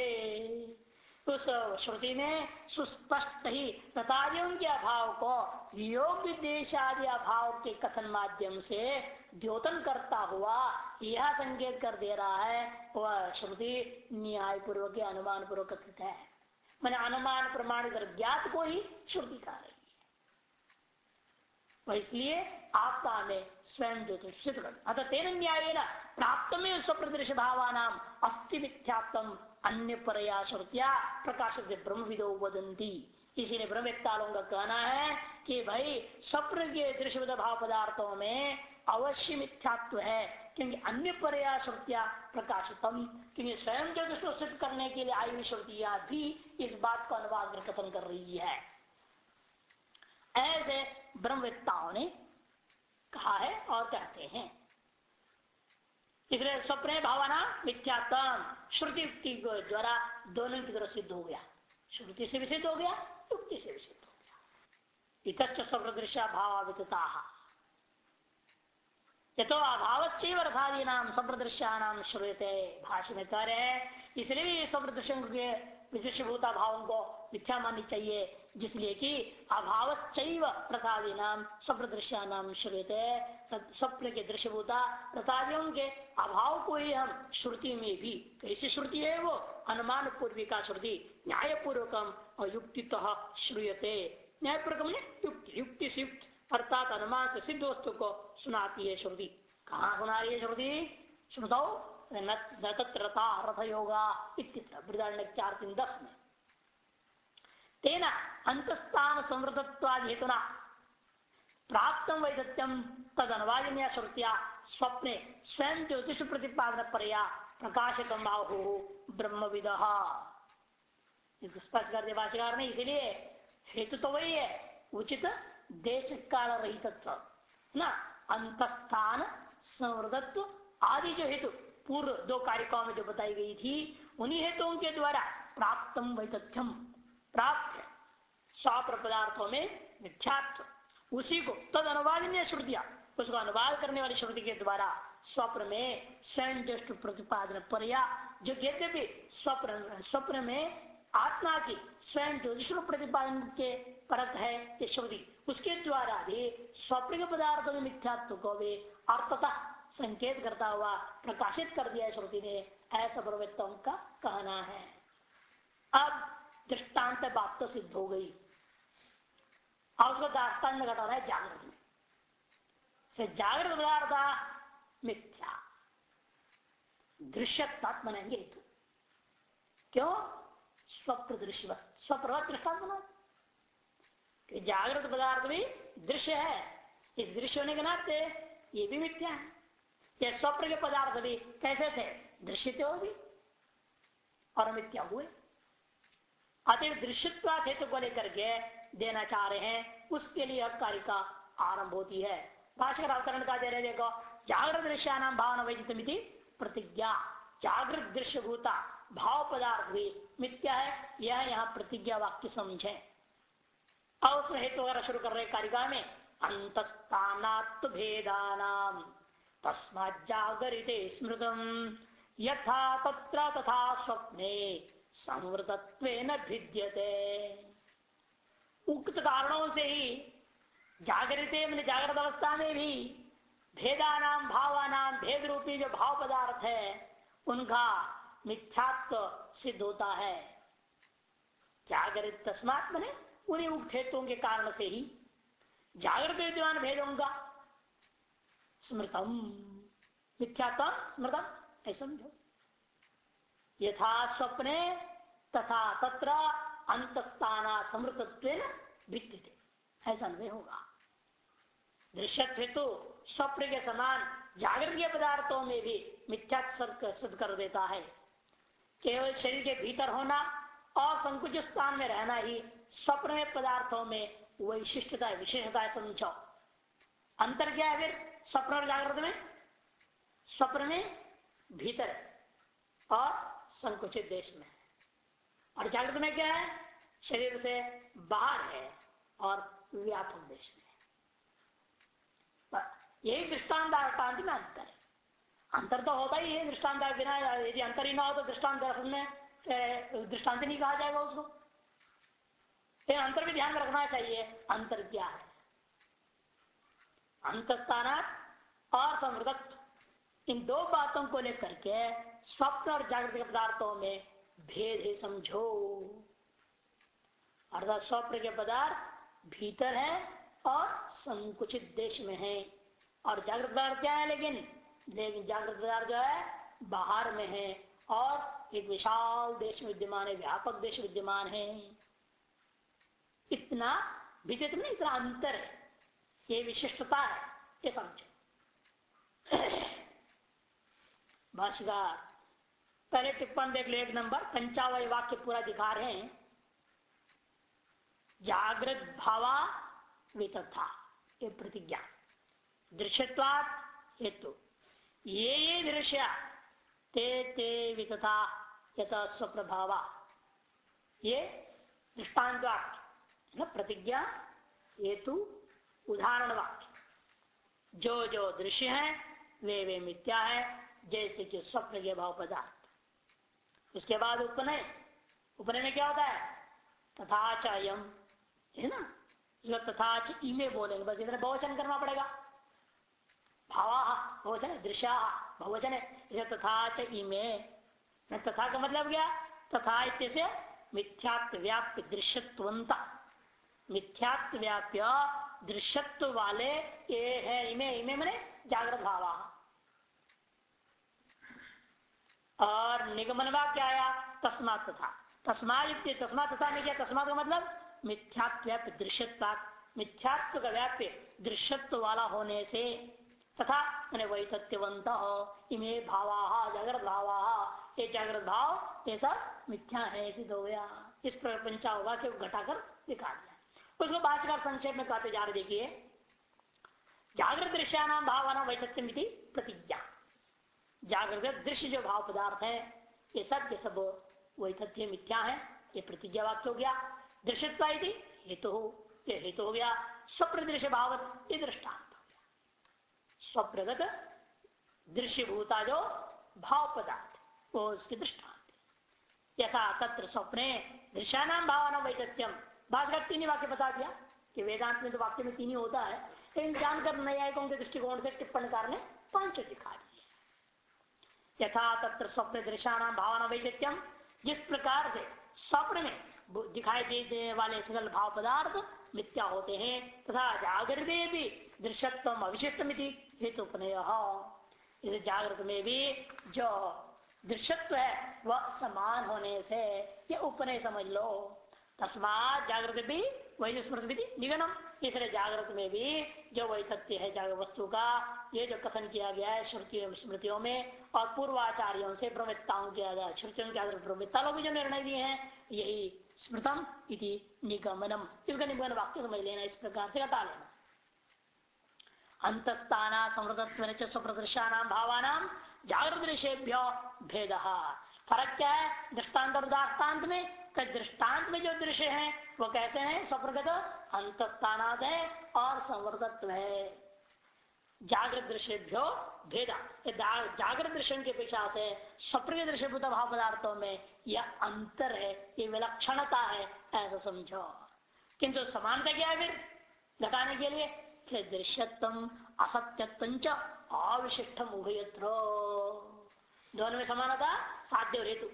उस श्रुति में सुस्पष्ट ही तथादियों के अभाव को योग देश आदि अभाव के कथन माध्यम से द्योतन करता हुआ यह संकेत कर दे रहा है, वह श्रुति न्याय पूर्वक अनुमान पूर्वक है। मैंने अनुमान प्रमाणित ज्ञात को ही श्रुति रही है। वह इसलिए आपका ने स्वयं सिद्ध कर अतः तेन न्याय प्राप्त में स्वप्रदृश भावान अस्थि मिथ्यात्म अन्य परया प्रकाश से ब्रह्म विदो वदंती इसीलिए ब्रह्मवेत्तालों का कहना है कि भाई स्वप्न के दृश्य भाव पदार्थों में अवश्य मिथ्यात्व है। क्योंकि अन्य परया श्रुतिया प्रकाशितम। क्योंकि स्वयं जो सिद्ध करने के लिए हुई श्रुतियाँ भी इस बात को अनुवाद कथन कर रही है। ऐसे ब्रह्मवेत्ताओं ने कहा है और कहते हैं। इसलिए स्वप्न भावना मिथ्यात्म श्रुति युक्ति द्वारा दोनों की तरह सिद्ध हो गया। श्रुति से भी हो गया, युक्ति से भी हो गया। इत स्वप्न दृश्य भाविकता यथो अभावी नाम स्वप्न दृश्याणाम श्रूयते। भाष्य में कह रहे इसलिए भी स्वप्न दृश्यों के विशिष्टभूता भावों को मिथ्या माननी चाहिए जिसलिए कि अभाव प्रसादी नाम स्वप्न दृश्या नाम श्रुते स्वप्न के दृश्यभूता प्रसादियों के अभाव को ही हम श्रुति में भी। कैसी श्रुति है वो? अनुमान पूर्विका श्रुति। न्याय पूर्वकम और युक्ति श्रूयते। न्याय पूर्वकम युक्ति। युक्ति युक्त अर्थात अनुमान से सिद्ध वस्तु को सुनाती है श्रुति। कहा सुना रही है श्रुति? सुनता रथ योगा इत्यत्र। चार तीन दस में। तेना अंतस्थान समृद्धत्वाद हेतुना प्राप्त वैदत्यम तद अनुवादिनिया श्रुतिया स्वप्ने स्वयं ज्योतिष प्रतिपादन परया प्रकाशक बाहु ब्रह्म विद स्पष्ट कर दे भाषाकार ने इसलिए हेतु तो वही है उचित देश काल रहित ना अंतस्थान संवृतत्व आदि जो हेतु पूर्व दो कारिकाओं में जो बताई गई थी, उन्हीं हेतुओं के द्वारा प्राप्तम वैतथ्यम प्राप्त है। स्वाप्र पदार्थों में मिथ्यात्व। उसी को तद अनुवाद श्रुतिया उसको अनुवाद करने वाली श्रुति के द्वारा स्वप्न में स्वयं जस्ट प्रतिपादन पर्या जो कहते भी स्वप्न स्वप्न में आत्मा की स्वयं ज्योतिष प्रतिपादन के परत है ये श्रुति। उसके द्वारा भी स्वप्न के पदार्थों में मिथ्यात्व को भी अर्थता संकेत करता हुआ प्रकाशित कर दिया श्रुति ने। ऐसा प्रवृत्तों का कहना है। अब दृष्टांत बात तो सिद्ध हो गई। और उसको दास्तान में घटाना है जागृत में से जागृत पदार्थ मिथ्या। दृश्यत्म बनेंगे हेतु क्यों? स्वप्न दृश्य स्वप्रवत दृष्टांत बना। कि जागृत पदार्थ भी दृश्य है। इस दृश्य होने के नाते ये भी मिथ्या है। ये स्वप्न के पदार्थ भी कैसे थे? दृश्य थे वो भी और मिथ्या हुए। अतः दृश्यत्वा हेतु को लेकर के देना चाह रहे हैं, उसके लिए अब कार्य का आरंभ होती है। भाषकर अवतरण का दे रहे देखो, जागृत दृश्या नाम भावना वैदितमिति प्रतिज्ञा। जागृत दृश्य भूता भाव पदार्थ भी मिथ्या है, यह यहाँ प्रतिज्ञा वाक्य समझे और उसमें हेतु वगैरह शुरू कर रहे कारिका में अंतस्तानात्व भेदानाम तस्मा जागरित स्मृतम, यथा तथा स्वप्ने। भिद्यते। उक्त कारणों से ही जागृत मैंने जागृत अवस्था में भी भेदानाम भावानाम भेद रूपी जो भाव पदार्थ है, उनका मिथ्यात्व सिद्ध होता है। जागृत तस्मात मैंने उन्हीं उक्त हेतुओं के कारण से ही जागृत विद्यमान भेदों का स्मृतम। मिथ्यात्म स्मृतम, ऐसा समझो यथा स्वप्ने तथा तत्र अंतस्ताना समृतत्व भित्ति ऐसा नहीं होगा। दृश्य तो स्वप्न के समान जागृत पदार्थों में भी मिथ्या सिद्ध कर देता है। केवल शरीर के भीतर होना और संकुचित स्थान में रहना ही स्वप्न में पदार्थों में वैशिष्टता विशेषता है समझो। अंतर क्या है फिर स्वप्न और जागृत में? स्वप्न में भीतर और संकुचित देश में। और जागृत में क्या है? शरीर से बाहर है और व्यापक देश में यही दृष्टांत दृष्टांत में अंतर है। अंतर तो होता ही है दृष्टांत बिना, यदि अंतर ही ना हो तो दृष्टांत में दृष्टांत नहीं कहा जाएगा उसको। फिर अंतर भी ध्यान रखना चाहिए, अंतर क्या है? अंतस्थान और समृद्धत्व। इन दो बातों को लेकर के स्वप्न और जागृत पदार्थों में भेद ही, समझो। अर्थात स्वप्न के पदार्थ भीतर है और संकुचित देश में है। और जागृत पदार्थ क्या है लेकिन? लेकिन जागृत पदार्थ जो है, बाहर में है और एक विशाल देश विद्यमान है, व्यापक देश विद्यमान है। इतना भीतर में इतना अंतर है। ये विशिष्टता है, ये समझो। भाषिकार पहले टिप्पण देख लो एक नंबर, पंचावय वाक्य पूरा दिखा रहे हैं। जागृत भावा वितथा, ये प्रतिज्ञा। दृश्यवाद हेतु। ये ये दृश्य, ते ते वितथा, यथ स्वप्रभावा। ये दृष्टांत वाक्य प्रतिज्ञा, हेतु, उदाहरण वाक्य। जो जो दृश्य है, वे वे मिथ्या है, जैसे कि स्वप्न के भाव पदार्थ। उसके बाद उपनय। उपनय में क्या होता है? तथा चयम, है ना? जो तथा इमे बोलेंगे। बस इधर बहुवचन करना पड़ेगा। भावा, बहुवचन है, दृश्या, बहुवचन है। तथा इमे। तथा का मतलब क्या? तथा इत्य मिथ्यात्व व्याप्य, दृश्यत्वंता। मिथ्यात्व व्याप्य दृश्यत्व वाले ये है, इमे। इमे मैंने जागृत भावा। और निगमनवा क्या आया? तस्मात तथा। तस्मात तस्मात तथा में क्या। तस्मात का मतलब मिथ्यात्व्याप्य दृश्यता मिथ्यात्व का व्याप्य दृश्यत्व वाला होने से तथा मैंने वही सत्यवंत इमे भावा जागृत भावा ये जागृत भाव, ये सब मिथ्या है, सिद्ध हो गया। इस पंचा वाक्य को घटाकर दिखा दिया। उसको भाषकर संक्षेप में कहते जा रहे, देखिए। जागृत दृश्य दृश्याना भावना वैतथ्य प्रतिज्ञा। जागृत दृश्य जो भाव पदार्थ है, ये सब के सब वैतथ्य मिथ्या है, ये प्रतिज्ञा वाक्य हो गया। दृश्यत्व हेतु हो ये हेतु हो गया। स्वप्रदृश्य भावत, ये दृष्टांत हो गया। स्वप्रगत दृश्य भूता जो भाव पदार्थ वो उसके दृष्टांत यथा तत्र स्वप्ने दृश्यानाम भावना वैतथ्यम भाषा तीन वाक्य बता दिया कि वेदांत में तो वाक्य में तीन ही होता है, लेकिन जानकर न्यायिकों के दृष्टिकोण से टिप्पणकार ने पाँच दिखा दिए यथा तत्र स्वप्न दृश्यानाम भावना वैतथ्यम जिस प्रकार से स्वप्न में दिखाई देने वाले सकल भाव पदार्थ मिथ्या होते हैं, तथा जागृत में भी दृश्यत्व अविशिष्ट हेतु इस जागृत में भी जो दृश्यत्व है, वह समान होने से ये उपनय समझ लो। तस्मात जागृत भी वही स्मृति निगनम। इसलिए जागृत में भी जो वही तथ्य है, जागृत वस्तु का, ये जो कथन किया गया है श्रुतियों स्मृतियों में, और पूर्वाचार्यों से प्रवृत्ताओं किया गया श्रुतियों के आधार प्रवृत्ता लोग जो निर्णय दिए हैं, यही स्मृतम इति निगमनम। इसका निगमन वाक्य समझ लेना, इस प्रकार से हटा लेना। अंतस्ताना समृद्धत्व स्वप्रदर्शानाम भावानाम जागृत ऋषेभ्य भेद। फ़र्क क्या है? दृष्टांत और दाष्टान्त में। दृष्टांत में जो दृश्य है वो कहते हैं स्वप्रगत अंतस्तानाद है और संवर्गत्व है। जागृत दृश्यभ्यो भेदा। जागृत दृश्य के अपेक्षा से स्वप्न दृश्य भाव पदार्थों में यह अंतर है, ये विलक्षणता है, ऐसा समझो। किंतु समानता क्या है फिर? घटाने के लिए? दृश्यत्म असत्यत्व अविशिष्टम उभयत्र। दोनों में समानता, साध्य हेतु।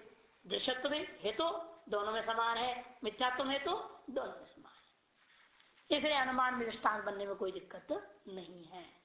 दृश्यत्व हेतु, दोनों में समान है। मिथ्यात्व हेतु दोनों में समान इसलिए अनुमान में दृष्टान बनने में कोई दिक्कत नहीं है।